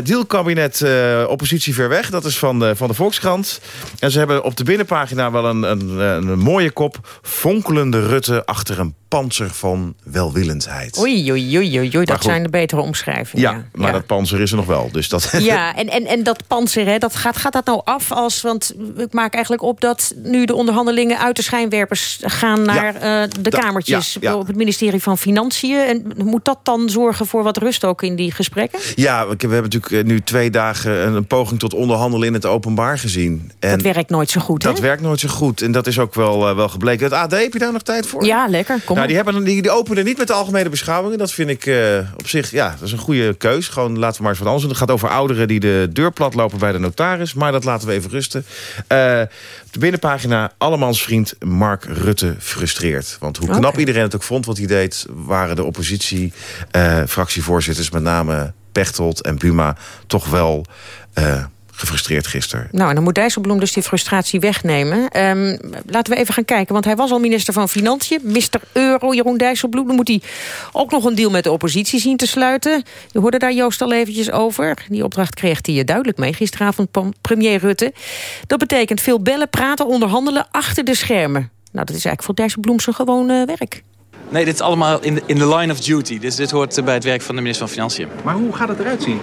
Dealkabinet oppositie ver weg. Dat is van de, van de Volkskrant. En ze hebben op de binnenpagina wel een, een, een mooie kop. Fonkelende Rutte achter een panzer van welwillendheid. Oei, oei, oei, oei, dat goed. zijn de betere omschrijvingen. Ja, maar dat panzer is er nog wel. Dus dat... Ja, en, en, en dat panzer, hè, dat gaat, gaat dat nou af als... want ik maak eigenlijk op dat nu de onderhandelingen uit de schijnwerpers gaan... naar eh, de kamertjes ja, ja. op het ministerie van Financiën. En moet dat dan zorgen voor wat rust ook in die gesprekken? Ja, we hebben natuurlijk eh, nu twee dagen een, een poging tot onderhandelen in het openbaar gezien. En dat werkt nooit zo goed, dat werkt nooit zo goed. En dat is ook wel, eh, wel gebleken. Het AD, heb je daar nog tijd voor? Ja, lekker. Kom nou, die, hebben, die, die openen niet met de algemene beschouwingen. Dat vind ik op zich, ja, dat is een goede keus. Gewoon laten we maar eens wat anders Het gaat over ouderen die de deur plat lopen bij de notaris. Maar dat laten we even rusten. Eh, op de binnenpagina, allemans vriend Mark Rutte frustreert. Want hoe knap iedereen het ook vond wat hij deed... waren de oppositie eh, fractievoorzitters, met name Pechtold en Buma... toch wel eh, gefrustreerd gisteren. Nou, en dan moet Dijsselbloem dus die frustratie wegnemen. Ehm, laten we even gaan kijken, want hij was al minister van Financiën. Mr. Euro, Jeroen Dijsselbloem. Dan moet hij ook nog een deal met de oppositie zien te sluiten. Je hoorde daar Joost al eventjes over. Die opdracht kreeg hij je duidelijk mee gisteravond, premier Rutte. Dat betekent veel bellen, praten, onderhandelen achter de schermen. Nou, dat is eigenlijk voor Dijsselbloem zijn gewoon eh, werk. Nee, dit is allemaal in de, in de line of duty. Dus dit hoort eh, bij het werk van de minister van Financiën. Maar hoe gaat het eruit zien?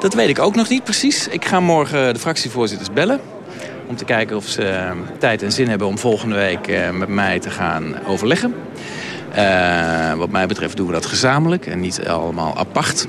Dat weet ik ook nog niet precies. Ik ga morgen de fractievoorzitters bellen. Om te kijken of ze eh, tijd en zin hebben om volgende week eh, met mij te gaan overleggen. Eh, wat mij betreft doen we dat gezamenlijk en niet allemaal apart.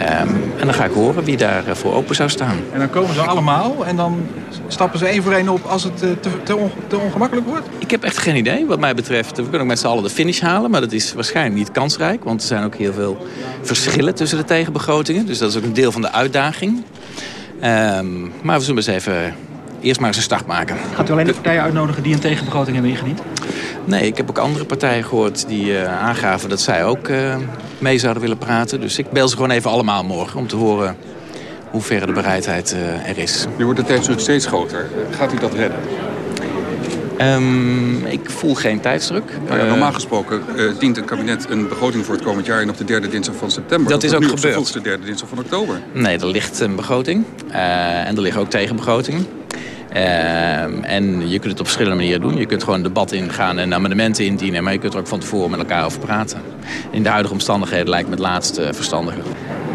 Ehm, en dan ga ik horen wie daar eh, voor open zou staan. En dan komen ze allemaal en dan stappen ze één voor één op als het eh, te, te, on- te ongemakkelijk wordt? Ik heb echt geen idee wat mij betreft. We kunnen ook met z'n allen de finish halen, maar dat is waarschijnlijk niet kansrijk. Want er zijn ook heel veel verschillen tussen de tegenbegrotingen. Dus dat is ook een deel van de uitdaging. Ehm, maar we zullen eens even eerst maar eens een start maken. Gaat u alleen de partijen uitnodigen die een tegenbegroting hebben ingediend? Nee, ik heb ook andere partijen gehoord die eh, aangaven dat zij ook eh, mee zouden willen praten. Dus ik bel ze gewoon even allemaal morgen om te horen hoe ver de bereidheid eh, er is. Nu wordt de tijdsdruk steeds groter. Gaat u dat redden? Ehm, ik voel geen tijdsdruk. Nou ja, Eh, normaal gesproken eh, dient een kabinet een begroting voor het komend jaar... en op de derde dinsdag van september. Dat is ook nu op gebeurd. vroegste derde dinsdag van oktober. Nee, er ligt een begroting. Eh, en er liggen ook tegenbegrotingen. Ehm, en je kunt het op verschillende manieren doen. Je kunt gewoon een debat ingaan en amendementen indienen. Maar je kunt er ook van tevoren met elkaar over praten. In de huidige omstandigheden lijkt me het laatste verstandiger.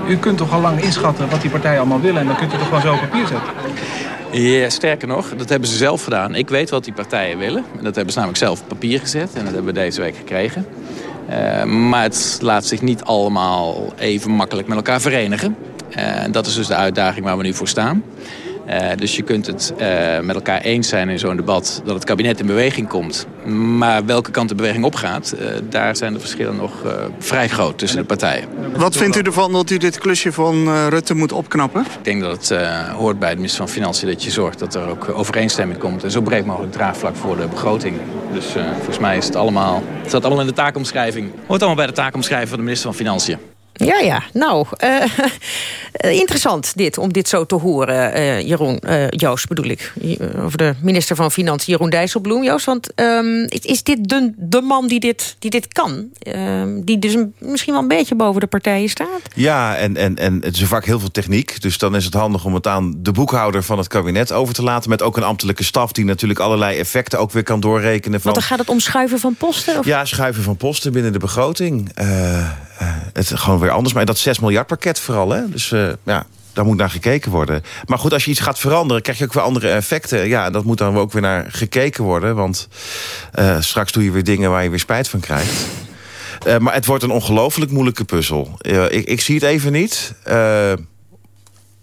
U kunt toch al lang inschatten wat die partijen allemaal willen... en dan kunt u toch gewoon zo op papier zetten? Ja, sterker nog, dat hebben ze zelf gedaan. Ik weet wat die partijen willen. En dat hebben ze namelijk zelf op papier gezet. En dat hebben we deze week gekregen. Eh, maar het laat zich niet allemaal even makkelijk met elkaar verenigen. Eh, En dat is dus de uitdaging waar we nu voor staan. Eh, dus je kunt het eh, met elkaar eens zijn in zo'n debat dat het kabinet in beweging komt. Maar welke kant de beweging opgaat, eh, daar zijn de verschillen nog vrij groot tussen de partijen. Wat vindt u ervan dat u dit klusje van Rutte moet opknappen? Ik denk dat het hoort bij de minister van Financiën dat je zorgt dat er ook overeenstemming komt. En zo breed mogelijk draagvlak voor de begroting. Dus volgens mij is het allemaal, het staat allemaal in de taakomschrijving. Hoort allemaal bij de taakomschrijving van de minister van Financiën. Ja, ja. Nou, eh, eh, interessant dit, om dit zo te horen, eh, Jeroen, eh, Joost bedoel ik. Over de minister van Financiën, Jeroen Dijsselbloem. Joost, want ehm, is, dit de, de man die dit, die dit kan? Ehm, die dus een- misschien wel een beetje boven de partijen staat? Ja, en, en, en het is vaak heel veel techniek. Dus dan is het handig om het aan de boekhouder van het kabinet over te laten. Met ook een ambtelijke staf die natuurlijk allerlei effecten ook weer kan doorrekenen. Van, Want dan gaat het om schuiven van posten? Of? Ja, schuiven van posten binnen de begroting. Eh, het is gewoon weer anders. Maar dat 6 miljard pakket vooral. Hè? Dus eh, ja, daar moet naar gekeken worden. Maar goed, als je iets gaat veranderen, krijg je ook weer andere effecten. Ja, dat moet dan ook weer naar gekeken worden. Want eh, straks doe je weer dingen waar je weer spijt van krijgt. Eh, maar het wordt een ongelooflijk moeilijke puzzel. Eh, ik, ik zie het even niet. Eh,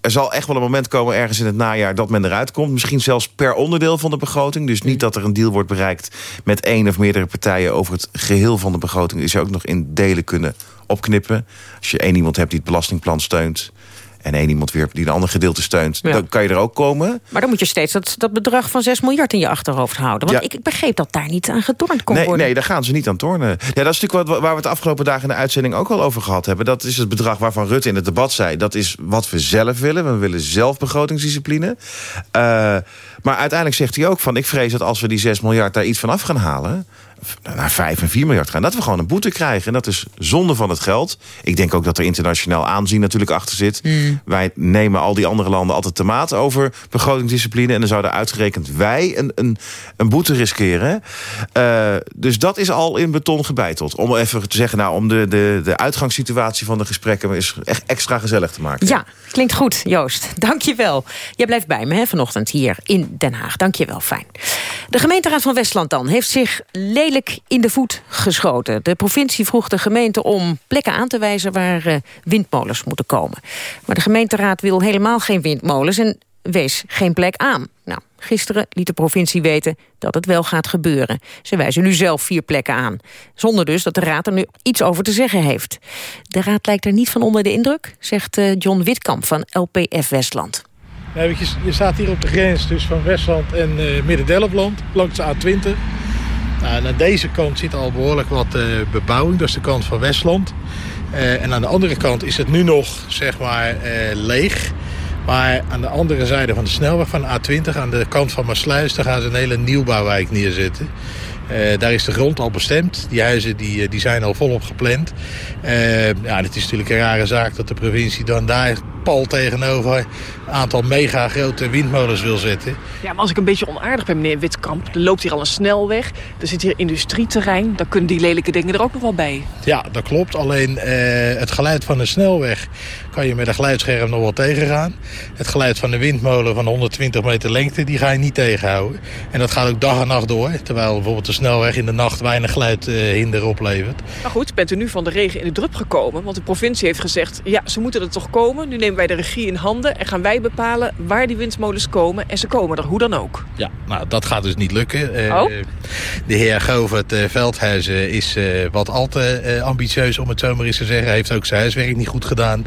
er zal echt wel een moment komen ergens in het najaar dat men eruit komt. Misschien zelfs per onderdeel van de begroting. Dus niet dat er een deal wordt bereikt met één of meerdere partijen over het geheel van de begroting. Die zou ook nog in delen kunnen opknippen. Als je één iemand hebt die het belastingplan steunt en één iemand weer die een ander gedeelte steunt, Ja. dan kan je er ook komen. Maar dan moet je steeds dat, dat bedrag van 6 miljard in je achterhoofd houden. Want Ja. ik, ik begreep dat daar niet aan getornd kon Nee, worden. nee, daar gaan ze niet aan tornen. Ja, dat is natuurlijk wat, waar we het afgelopen dagen in de uitzending ook al over gehad hebben. Dat is het bedrag waarvan Rutte in het debat zei. Dat is wat we zelf willen. We willen zelf begrotingsdiscipline. Eh, maar uiteindelijk zegt hij ook van... ik vrees dat als we die 6 miljard daar iets van af gaan halen... naar 5 en 4 miljard gaan, dat we gewoon een boete krijgen. En dat is zonde van het geld. Ik denk ook dat er internationaal aanzien natuurlijk achter zit. Wij nemen al die andere landen altijd te maat over begrotingsdiscipline... en dan zouden uitgerekend wij een, een, een boete riskeren. Eh, dus dat is al in beton gebeiteld. Om even te zeggen, nou, om de, de, de uitgangssituatie van de gesprekken... is echt extra gezellig te maken. Ja, klinkt goed, Joost. Dank je wel. Jij blijft bij me hè, vanochtend hier in Den Haag. Dank je wel, fijn. De gemeenteraad van Westland dan heeft zich lelijk in de voet geschoten. De provincie vroeg de gemeente om plekken aan te wijzen... waar eh, windmolens moeten komen. Maar de gemeenteraad wil helemaal geen windmolens... en wees geen plek aan. Nou, gisteren liet de provincie weten dat het wel gaat gebeuren. Ze wijzen nu zelf vier plekken aan. Zonder dus dat de raad er nu iets over te zeggen heeft. De raad lijkt er niet van onder de indruk, zegt eh, John Witkamp van LPF Westland. Nou, je, staat hier op de grens dus van Westland en eh Midden-Delfland, langs de A20. Nou, aan deze kant zit al behoorlijk wat eh, bebouwing, dat is de kant van Westland. Eh, en aan de andere kant is het nu nog, zeg maar, leeg. Maar aan de andere zijde van de snelweg van de A20, aan de kant van Maasluis... daar gaan ze een hele nieuwbouwwijk neerzetten. Daar is de grond al bestemd. Die huizen die, die zijn al volop gepland. Ja, het is natuurlijk een rare zaak dat de provincie dan daar pal tegenover aantal mega grote windmolens wil zetten. Ja, maar als ik een beetje onaardig ben, meneer Witkamp... er loopt hier al een snelweg, er zit hier industrieterrein... dan kunnen die lelijke dingen er ook nog wel bij. Ja, dat klopt. Alleen eh, het geluid van de snelweg kan je met een geluidsscherm nog wel tegengaan. Het geluid van de windmolen van 120 meter lengte, die ga je niet tegenhouden. En dat gaat ook dag en nacht door. Terwijl bijvoorbeeld de snelweg in de nacht weinig geluidhinder uh, oplevert. Maar goed, bent u nu van de regen in de drup gekomen? Want de provincie heeft gezegd, ja, ze moeten er toch komen. Nu nemen wij de regie in handen en gaan wij bepalen waar die windmolens komen. En ze komen er, hoe dan ook. Ja, nou, dat gaat dus niet lukken. Uh, oh? De heer Govert uh, Veldhuizen is wat al te ambitieus, om het zo maar eens te zeggen. Hij heeft ook zijn huiswerk niet goed gedaan.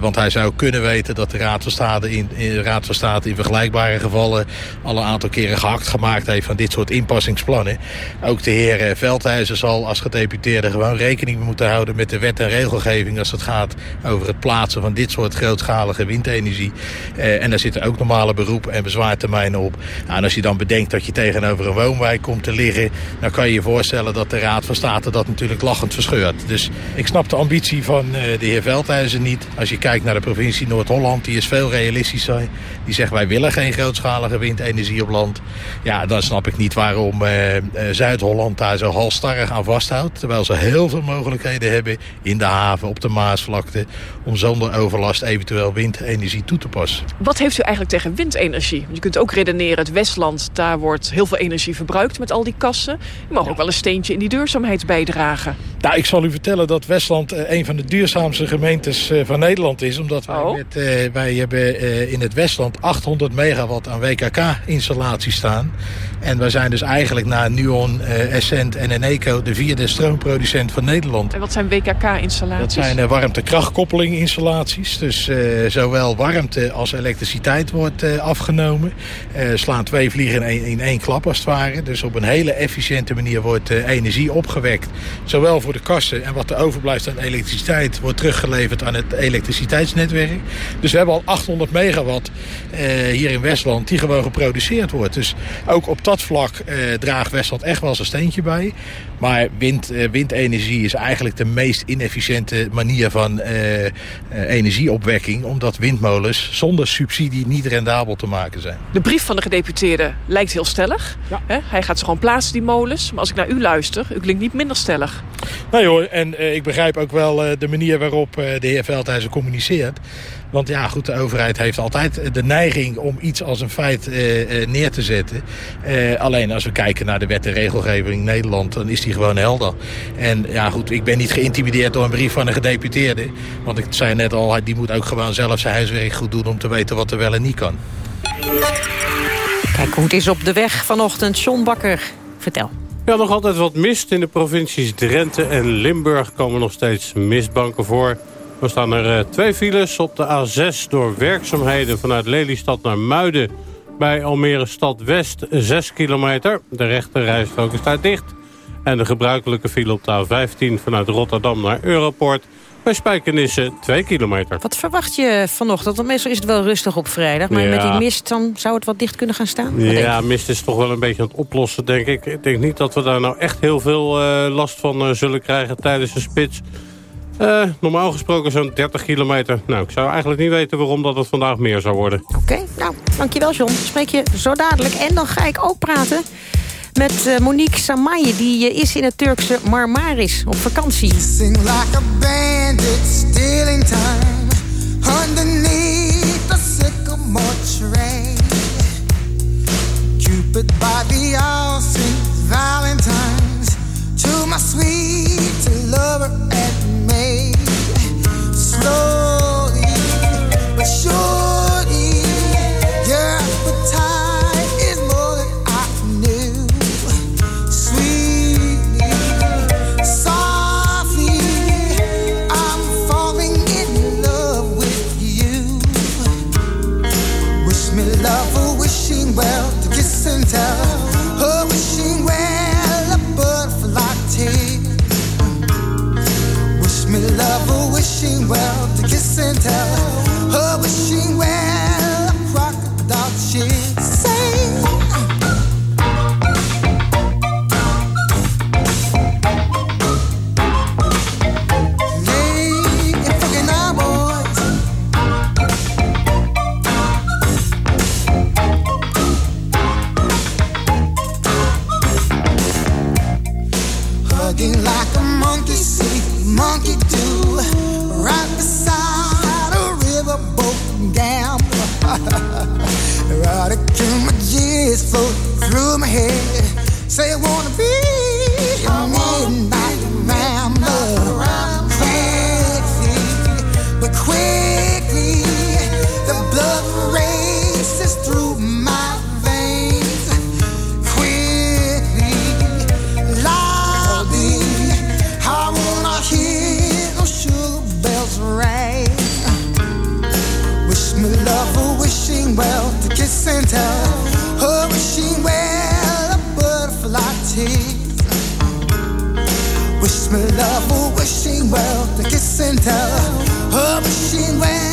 want hij zou kunnen weten dat de Raad van State in, in, de Raad van State in vergelijkbare gevallen... al een aantal keren gehakt gemaakt heeft van dit soort inpassingsplannen. Ook de heer Veldhuizen zal als gedeputeerde gewoon rekening moeten houden... met de wet en regelgeving als het gaat over het plaatsen van dit soort grootschalige windenergie. En daar zitten ook normale beroep- en bezwaartermijnen op. Nou, en als je dan bedenkt dat je tegenover een woonwijk komt te liggen... dan kan je je voorstellen dat de Raad van State dat natuurlijk lachend verscheurt. Dus ik snap de ambitie van de heer Veldhuizen niet. Als je kijkt naar de provincie Noord-Holland, die is veel realistischer. Die zegt wij willen geen grootschalige windenergie op land. Ja, dan snap ik niet waarom eh, eh, Zuid-Holland daar zo halstarrig aan vasthoudt. Terwijl ze heel veel mogelijkheden hebben in de haven, op de Maasvlakte... om zonder overlast eventueel windenergie toe te passen. Wat heeft u eigenlijk tegen windenergie? Want je kunt ook redeneren, het Westland, daar wordt heel veel energie verbruikt met al die kassen. Je mag ook wel een steentje in die duurzaamheid bijdragen. Nou, ik zal u vertellen dat Westland eh, een van de duurzaamste gemeentes eh, van Nederland is. Omdat wij, oh. met, uh, wij hebben in het Westland 800 megawatt aan WKK-installaties staan. En wij zijn dus eigenlijk na Nuon, Essent en Eneco de vierde stroomproducent van Nederland. En wat zijn WKK-installaties? Dat zijn warmtekrachtkoppeling-installaties. Dus zowel warmte als elektriciteit wordt afgenomen. slaan twee vliegen in één, klap als het ware. Dus op een hele efficiënte manier wordt energie opgewekt. Zowel voor de kassen en wat er overblijft aan elektriciteit wordt teruggeleverd aan het elektriciteitsnetwerk. Dus we hebben al 800 megawatt hier in Westland die gewoon geproduceerd wordt. Dus ook op dat vlak draagt Westland echt wel zijn steentje bij. Maar wind, windenergie is eigenlijk de meest inefficiënte manier van energieopwekking. Omdat windmolens zonder subsidie niet rendabel te maken zijn. De brief van de gedeputeerde lijkt heel stellig. Ja. He, hij gaat ze gewoon plaatsen, die molens. Maar als ik naar u luister, u klinkt niet minder stellig. Nee hoor, en ik begrijp ook wel de manier waarop de heer Veldhuizen communiceert. Want ja, goed, de overheid heeft altijd de neiging om iets als een feit uh, neer te zetten. Uh, alleen als we kijken naar de wet en regelgeving in Nederland, dan is die gewoon helder. En ja, goed, ik ben niet geïntimideerd door een brief van een gedeputeerde. Want ik zei net al, die moet ook gewoon zelf zijn huiswerk goed doen om te weten wat er wel en niet kan. Kijk hoe het is op de weg vanochtend. John Bakker, vertel. Ja, nog altijd wat mist. In de provincies Drenthe en Limburg komen nog steeds mistbanken voor. Er staan er uh, twee files op de A6 door werkzaamheden vanuit Lelystad naar Muiden. Bij Almere Stad West 6 kilometer. De rechte rijstrook is daar dicht. En de gebruikelijke file op de A15 vanuit Rotterdam naar Europort. Bij Spijkenisse 2 kilometer. Wat verwacht je vanochtend? Want meestal is het wel rustig op vrijdag. Maar Ja. met die mist dan zou het wat dicht kunnen gaan staan? Wat Ja, mist is toch wel een beetje aan het oplossen, denk ik. Ik denk niet dat we daar nou echt heel veel eh, last van eh, zullen krijgen tijdens de spits. Eh, normaal gesproken zo'n 30 kilometer. Nou, ik zou eigenlijk niet weten waarom dat het vandaag meer zou worden. Oké, nou, dankjewel John. Spreek je zo dadelijk. En dan ga ik ook praten met eh, Monique Samaye. Die eh, is in het Turkse Marmaris op vakantie. Sing like a bandit, stealing time underneath the sycamore tree. Cupid by the me love a wishing well to kiss and tell. A wishing well,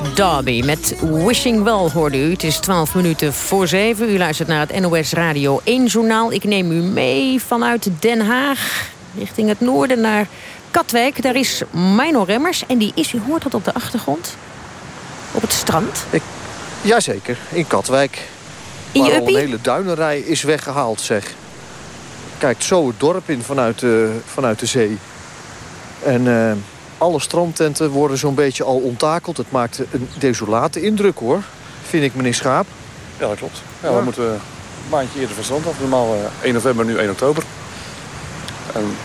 Derby met Wishing Well hoorde u. Het is 12 minuten voor 7. U luistert naar het NOS Radio 1 journaal. Ik neem u mee vanuit Den Haag richting het noorden naar Katwijk. Daar is Mino Remmers en die is, u hoort dat op de achtergrond, op het strand. Ik, jazeker, in Katwijk. In je een hele duinenrij is weggehaald, zeg. Kijkt zo het dorp in vanuit de, vanuit de zee. En eh, alle strandtenten worden zo'n beetje al onttakeld. Het maakt een desolate indruk, hoor. Vind ik, meneer Schaap. Ja, dat klopt. Ja, We moeten een maandje eerder van strand af. Normaal eh, 1 november, nu 1 oktober. En,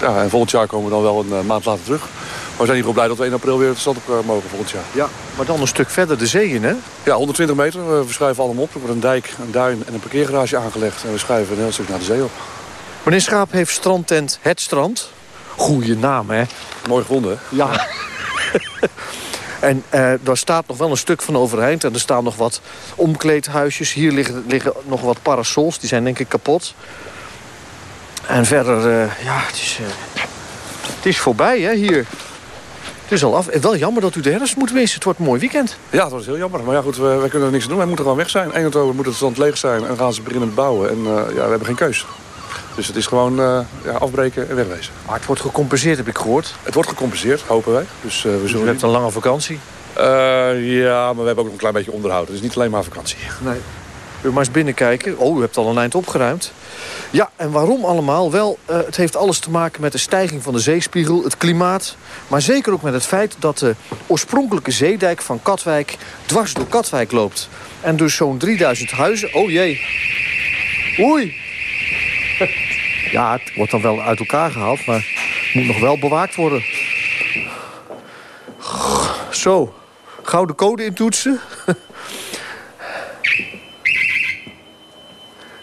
ja, en volgend jaar komen we dan wel een eh, maand later terug. Maar we zijn hier wel blij dat we 1 april weer het strand op eh, mogen volgend jaar. Ja, maar dan een stuk verder de zee in, hè? Ja, 120 meter. We schuiven allemaal op. Er wordt een dijk, een duin en een parkeergarage aangelegd. En we schuiven een heel stuk naar de zee op. Meneer Schaap heeft strandtent Het Strand. Goeie naam, hè? Mooi gevonden, hè? Ja. en eh, daar staat nog wel een stuk van overeind. En er staan nog wat omkleedhuisjes. Hier liggen, liggen nog wat parasols. Die zijn denk ik kapot. En verder, eh, ja, het is, eh, het is voorbij, hè, hier. Het is al af. Wel jammer dat u de herfst moet missen. Het wordt een mooi weekend. Ja, dat was heel jammer. Maar ja, goed, we, wij kunnen er niks aan doen. Wij moeten gewoon weg zijn. 1 oktober moet het strand leeg zijn en gaan ze beginnen met bouwen. En ja, we hebben geen keus. Dus het is gewoon eh, ja, afbreken en wegwezen. Maar het wordt gecompenseerd, heb ik gehoord. Het wordt gecompenseerd, hopen wij. Dus, eh, we zullen u hebt een lange vakantie? Eh, ja, maar we hebben ook nog een klein beetje onderhoud. Het is niet alleen maar vakantie. Nee. U maar eens binnenkijken. Oh, u hebt al een eind opgeruimd. Ja, en waarom allemaal? Wel, eh, het heeft alles te maken met de stijging van de zeespiegel, het klimaat... maar zeker ook met het feit dat de oorspronkelijke zeedijk van Katwijk... dwars door Katwijk loopt. En dus zo'n 3000 huizen... Oh jee. Oei. Ja, het wordt dan wel uit elkaar gehaald, maar moet nog wel bewaakt worden. Zo, gouden code intoetsen.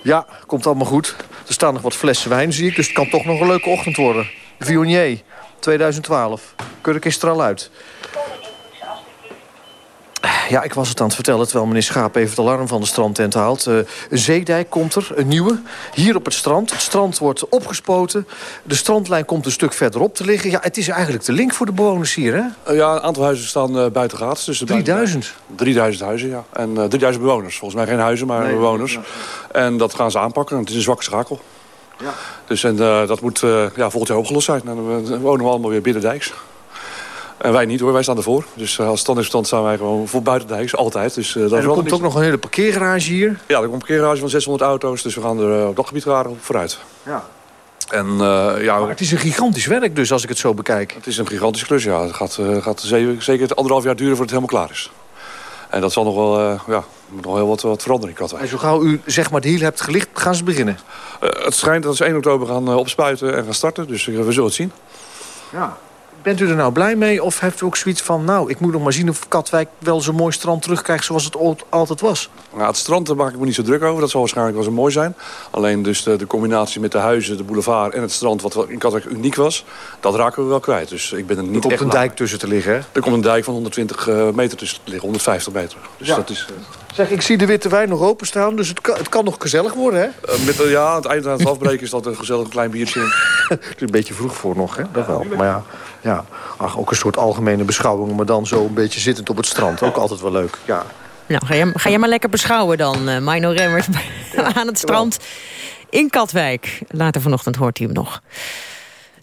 Ja, komt allemaal goed. Er staan nog wat flessen wijn, zie ik. Dus het kan toch nog een leuke ochtend worden. Viognier, 2012. Kurk is er al uit. Ja, ik was het aan het vertellen terwijl meneer Schaap even het alarm van de strandtent haalt. Eh, een zeedijk komt er, een nieuwe. Hier op het strand. Het strand wordt opgespoten. De strandlijn komt een stuk verderop te liggen. Ja, het is eigenlijk de link voor de bewoners hier, hè? Eh, ja, een aantal huizen staan eh, buiten gratis. Dus 3000? 3000 huizen, ja. En eh 3000 bewoners. Volgens mij geen huizen, maar Nee, bewoners. En dat gaan ze aanpakken. Het is een zwakke schakel. Ja. Dus en, dat moet ja, volgend jaar opgelost zijn. En dan wonen we allemaal weer binnendijks. En wij niet hoor, wij staan ervoor. Dus eh, als stand is stand staan wij gewoon voor buitendijks, altijd. Dus, eh, dat En is er komt niks. ook nog een hele parkeergarage hier. Ja, er komt een parkeergarage van 600 auto's. Dus we gaan er eh, op dat gebied op vooruit. Ja. En, ja, Maar het is een gigantisch werk dus, als ik het zo bekijk. Het is een gigantische klus, ja. Het gaat, gaat zeker, het anderhalf jaar duren voordat het helemaal klaar is. En dat zal nog wel, ja, nog heel wat, wat veranderen in Katwijk. En zo gauw u zeg maar de hiel hebt gelicht, gaan ze beginnen? Het schijnt dat ze 1 oktober gaan opspuiten en gaan starten. Dus we zullen het zien. Ja. Bent u er nou blij mee? Of heeft u ook zoiets van... nou, ik moet nog maar zien of Katwijk wel zo'n mooi strand terugkrijgt... zoals het altijd was? Nou, het strand daar maak ik me niet zo druk over. Dat zal waarschijnlijk wel zo mooi zijn. Alleen dus de, de combinatie met de huizen, de boulevard en het strand... wat in Katwijk uniek was, dat raken we wel kwijt. Dus ik ben er niet Er komt echt een dijk tussen te liggen, hè? Er komt een dijk van 120 eh, meter tussen te liggen, 150 meter. Dus Ja. dat is... eh, Zeg, ik zie de witte wijn nog openstaan, dus het kan, het kan nog gezellig worden, hè? eh, met, ja, aan het eind aan het afbreken is dat een gezellig klein biertje. Het is een beetje vroeg voor nog, hè? Dat wel. Maar ja, ja. Ach, ook een soort algemene beschouwing... maar dan zo een beetje zittend op het strand. Ook altijd wel leuk, ja. Nou, ga jij, ga jij maar lekker beschouwen dan, eh Mino Remmers, aan het strand in Katwijk. Later vanochtend hoort u hem nog.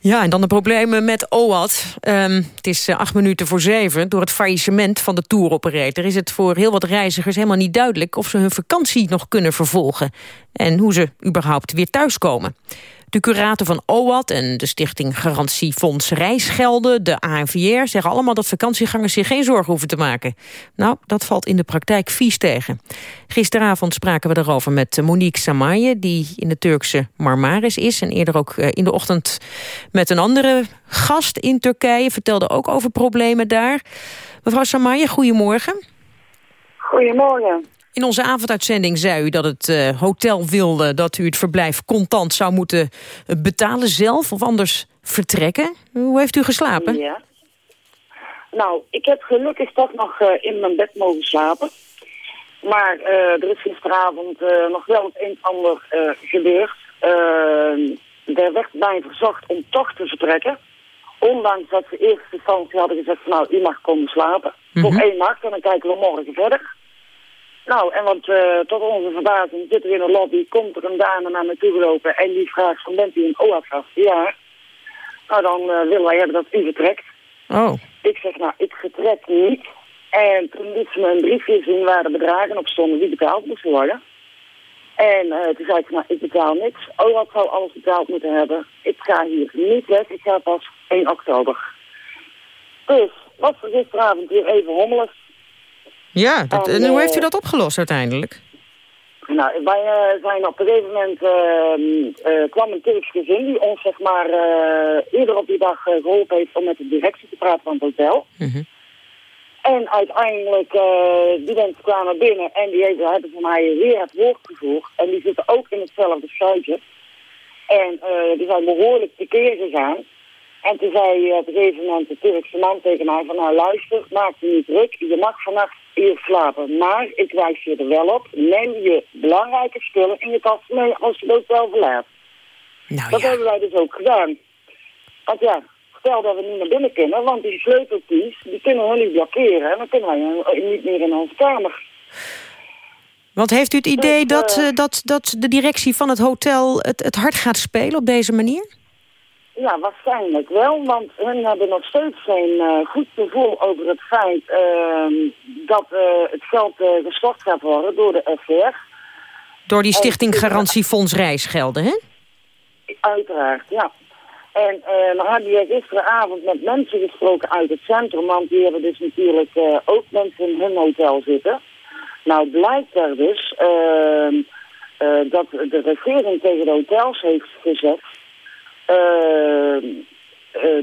Ja, en dan de problemen met OAT. Ehm, het is eh, acht minuten voor zeven. Door het faillissement van de touroperator... is het voor heel wat reizigers helemaal niet duidelijk... of ze hun vakantie nog kunnen vervolgen. En hoe ze überhaupt weer thuiskomen. De curator van OAT en de stichting Garantiefonds Reisgelden... de ANVR zeggen allemaal dat vakantiegangers zich geen zorgen hoeven te maken. Nou, dat valt in de praktijk vies tegen. Gisteravond spraken we daarover met Monique Samaye... die in de Turkse Marmaris is... en eerder ook eh, in de ochtend met een andere gast in Turkije... vertelde ook over problemen daar. Mevrouw Samaye, goedemorgen. Goedemorgen. In onze avonduitzending zei u dat het eh, hotel wilde... dat u het verblijf contant zou moeten eh, betalen zelf... of anders vertrekken. Hoe heeft u geslapen? Ja. Nou, ik heb gelukkig toch nog eh, in mijn bed mogen slapen. Maar er is gisteravond nog wel het een en ander gebeurd. Er werd mij verzocht om toch te vertrekken. Ondanks dat ze in eerste instantie hadden gezegd, van, nou, u mag komen slapen. Voor één nacht en dan kijken we morgen verder. Nou, en want eh, tot onze verbazing zitten we in een lobby, komt er een dame naar me toe gelopen en die vraagt van, bent u een OAT-gast? Ja. Nou, dan eh, willen wij hebben dat u vertrekt. Oh. Ik zeg, nou, ik vertrek niet. En toen liet ze me een briefje zien waar de bedragen op stonden die betaald moesten worden. En eh, toen zei ik, nou, ik betaal niks. Wat zou alles betaald moeten hebben? Ik ga hier niet weg, ik ga pas 1 oktober. Dus, was er gisteravond weer even hommelig. Ja, dat, En, en hoe eh, heeft u dat opgelost uiteindelijk? Nou, wij eh, zijn op een gegeven moment, eh, eh, kwam een Turks gezin die ons zeg maar eh, eerder op die dag eh, geholpen heeft om met de directie te praten van het hotel. En uiteindelijk, eh, die mensen kwamen binnen en die hebben, hebben voor mij weer het woord gevoerd. En die zitten ook in hetzelfde schuitje. En eh, die zijn behoorlijk tekeer gegaan. En toen zei eh, op een gegeven moment de Turkse man tegen mij van nou luister, maak je niet druk, je mag vannacht hier slapen. Maar ik wijs je er wel op, neem je belangrijke spullen in je tas mee als je het hotel verlaat. dat hebben wij dus ook gedaan. Want ja, stel dat we niet naar binnen kunnen, want die sleuteltjes, die kunnen we niet blokkeren. En dan kunnen wij niet meer in onze kamer. Want heeft u het idee Dus, dat, eh, eh, dat, dat de directie van het hotel het, het hard gaat spelen op deze manier? Ja, waarschijnlijk wel, want hun hebben nog steeds geen eh, goed gevoel over het feit ehm, dat eh, het geld eh, gestort gaat worden door de FR. Door die En- stichting Garantiefonds Reisgelden, hè? Uiteraard, ja. En we gisteravond met mensen gesproken uit het centrum, want die hebben dus natuurlijk ook mensen in hun hotel zitten. Nou blijkt er dus ehm, eh, dat de regering tegen de hotels heeft gezegd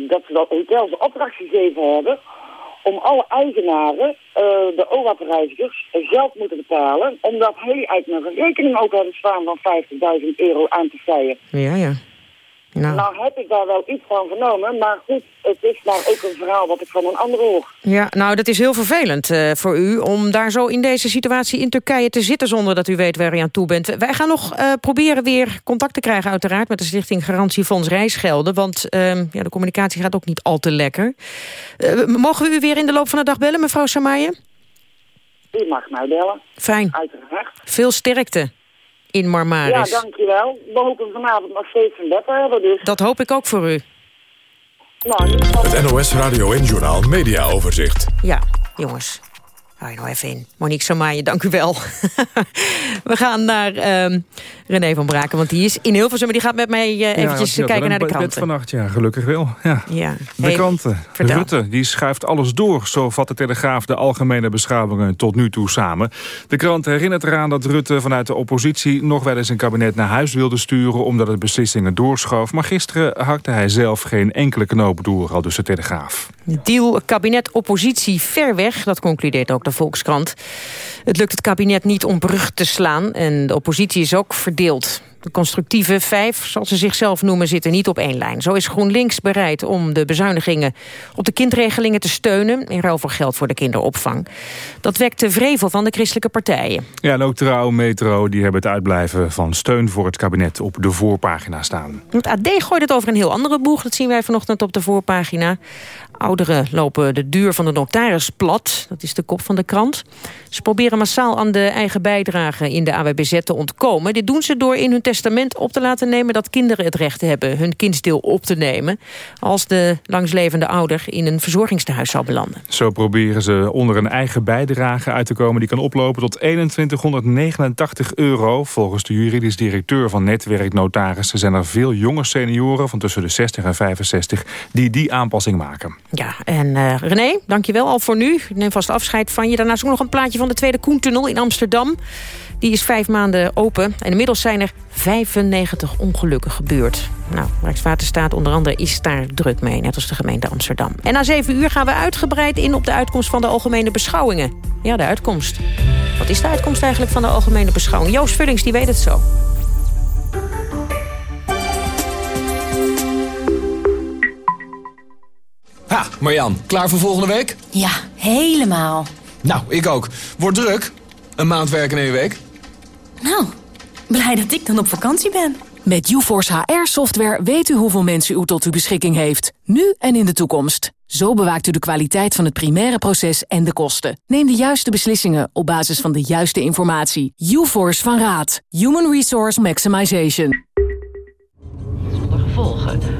dat ze dat hotels de opdracht gegeven hebben om alle eigenaren, eh, de OWAP-reizigers, geld moeten betalen, omdat hij uit een rekening ook hebben staan van 50.000 euro aan te vrijen. Ja, ja. Nou. Nou heb ik daar wel iets van vernomen, maar goed, het is nou ook een verhaal wat ik van een ander hoor. Ja, nou, dat is heel vervelend eh, voor u om daar zo in deze situatie in Turkije te zitten zonder dat u weet waar u aan toe bent. Wij gaan nog eh, proberen weer contact te krijgen uiteraard met de Stichting Garantiefonds Reisgelden, want ehm, ja, de communicatie gaat ook niet al te lekker. Eh, mogen we u weer in de loop van de dag bellen, mevrouw Samaye? U mag mij bellen. Fijn. Uiteraard. Veel sterkte in Marmaris. Ja, dankjewel. We hopen vanavond nog steeds een bed te hebben, dus... Dat hoop ik ook voor u. Nou, Het NOS Radio en Journaal Media Overzicht. Ja, jongens. Hou je nou even in. Monique Samaaien, dank u wel. We gaan naar ehm, René van Braken, want die is in Hilversum... maar die gaat met mij uh, eventjes ja, kijken naar de kranten. vannacht, ja, gelukkig wel. Ja. Ja. De Hey, kranten. vertel. Rutte die schuift alles door. Zo vat de Telegraaf de algemene beschouwingen tot nu toe samen. De krant herinnert eraan dat Rutte vanuit de oppositie... nog wel eens een kabinet naar huis wilde sturen... omdat het beslissingen doorschoof. Maar gisteren hakte hij zelf geen enkele knoop door, al dus de Telegraaf. Deal kabinet-oppositie ver weg, dat concludeert ook de Volkskrant. Het lukt het kabinet niet om brug te slaan en de oppositie is ook verdeeld. De constructieve vijf, zoals ze zichzelf noemen, zitten niet op één lijn. Zo is GroenLinks bereid om de bezuinigingen op de kindregelingen te steunen... in ruil voor geld voor de kinderopvang. Dat wekt de vrevel van de christelijke partijen. Ja, en ook Trouw, Metro, die hebben het uitblijven van steun voor het kabinet op de voorpagina staan. Het AD gooit het over een heel andere boeg. Dat zien wij vanochtend op de voorpagina. Ouderen lopen de duur van de notaris plat. Dat is de kop van de krant. Ze proberen massaal aan de eigen bijdrage in de AWBZ te ontkomen. Dit doen ze door in hun testament op te laten nemen... dat kinderen het recht hebben hun kindsdeel op te nemen... als de langslevende ouder in een verzorgingstehuis zou belanden. Zo proberen ze onder een eigen bijdrage uit te komen. Die kan oplopen tot 2189 euro. Volgens de juridisch directeur van Netwerk Notarissen... zijn er veel jonge senioren van tussen de 60 en 65... die die aanpassing maken. Ja, en eh René, dankjewel al voor nu. Ik neem vast afscheid van je. Daarnaast ook nog een plaatje van de Tweede Koentunnel in Amsterdam. Die is vijf maanden open. En inmiddels zijn er 95 ongelukken gebeurd. Nou, Rijkswaterstaat onder andere is daar druk mee. Net als de gemeente Amsterdam. En na zeven uur gaan we uitgebreid in op de uitkomst van de algemene beschouwingen. Ja, de uitkomst. Wat is de uitkomst eigenlijk van de algemene beschouwing? Joost Vullings, die weet het zo. Ha, Marjan, klaar voor volgende week? Ja, helemaal. Nou, ik ook. Wordt druk. Een maand werken in één week. Nou, blij dat ik dan op vakantie ben. Met UForce HR-software weet u hoeveel mensen u tot uw beschikking heeft. Nu en in de toekomst. Zo bewaakt u de kwaliteit van het primaire proces en de kosten. Neem de juiste beslissingen op basis van de juiste informatie. UForce van Raad. Human Resource Maximization. gevolgen.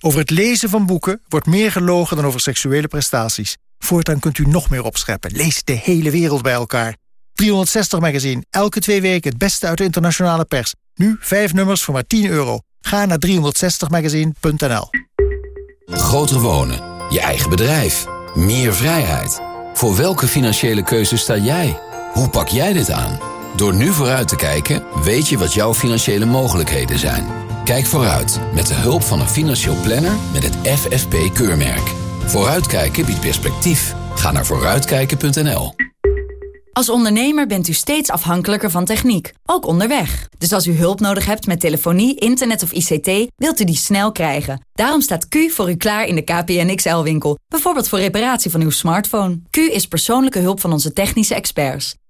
Over het lezen van boeken wordt meer gelogen dan over seksuele prestaties. Voortaan kunt u nog meer opscheppen. Lees de hele wereld bij elkaar. 360 Magazine, elke twee weken het beste uit de internationale pers. Nu vijf nummers voor maar 10 euro. Ga naar 360magazine.nl Groter wonen, je eigen bedrijf, meer vrijheid. Voor welke financiële keuze sta jij? Hoe pak jij dit aan? Door nu vooruit te kijken, weet je wat jouw financiële mogelijkheden zijn. Kijk vooruit met de hulp van een financieel planner met het FFP-keurmerk. Vooruitkijken biedt perspectief. Ga naar vooruitkijken.nl. Als ondernemer bent u steeds afhankelijker van techniek, ook onderweg. Dus als u hulp nodig hebt met telefonie, internet of ICT, wilt u die snel krijgen. Daarom staat Q voor u klaar in de KPN XL-winkel. Bijvoorbeeld voor reparatie van uw smartphone. Q is persoonlijke hulp van onze technische experts.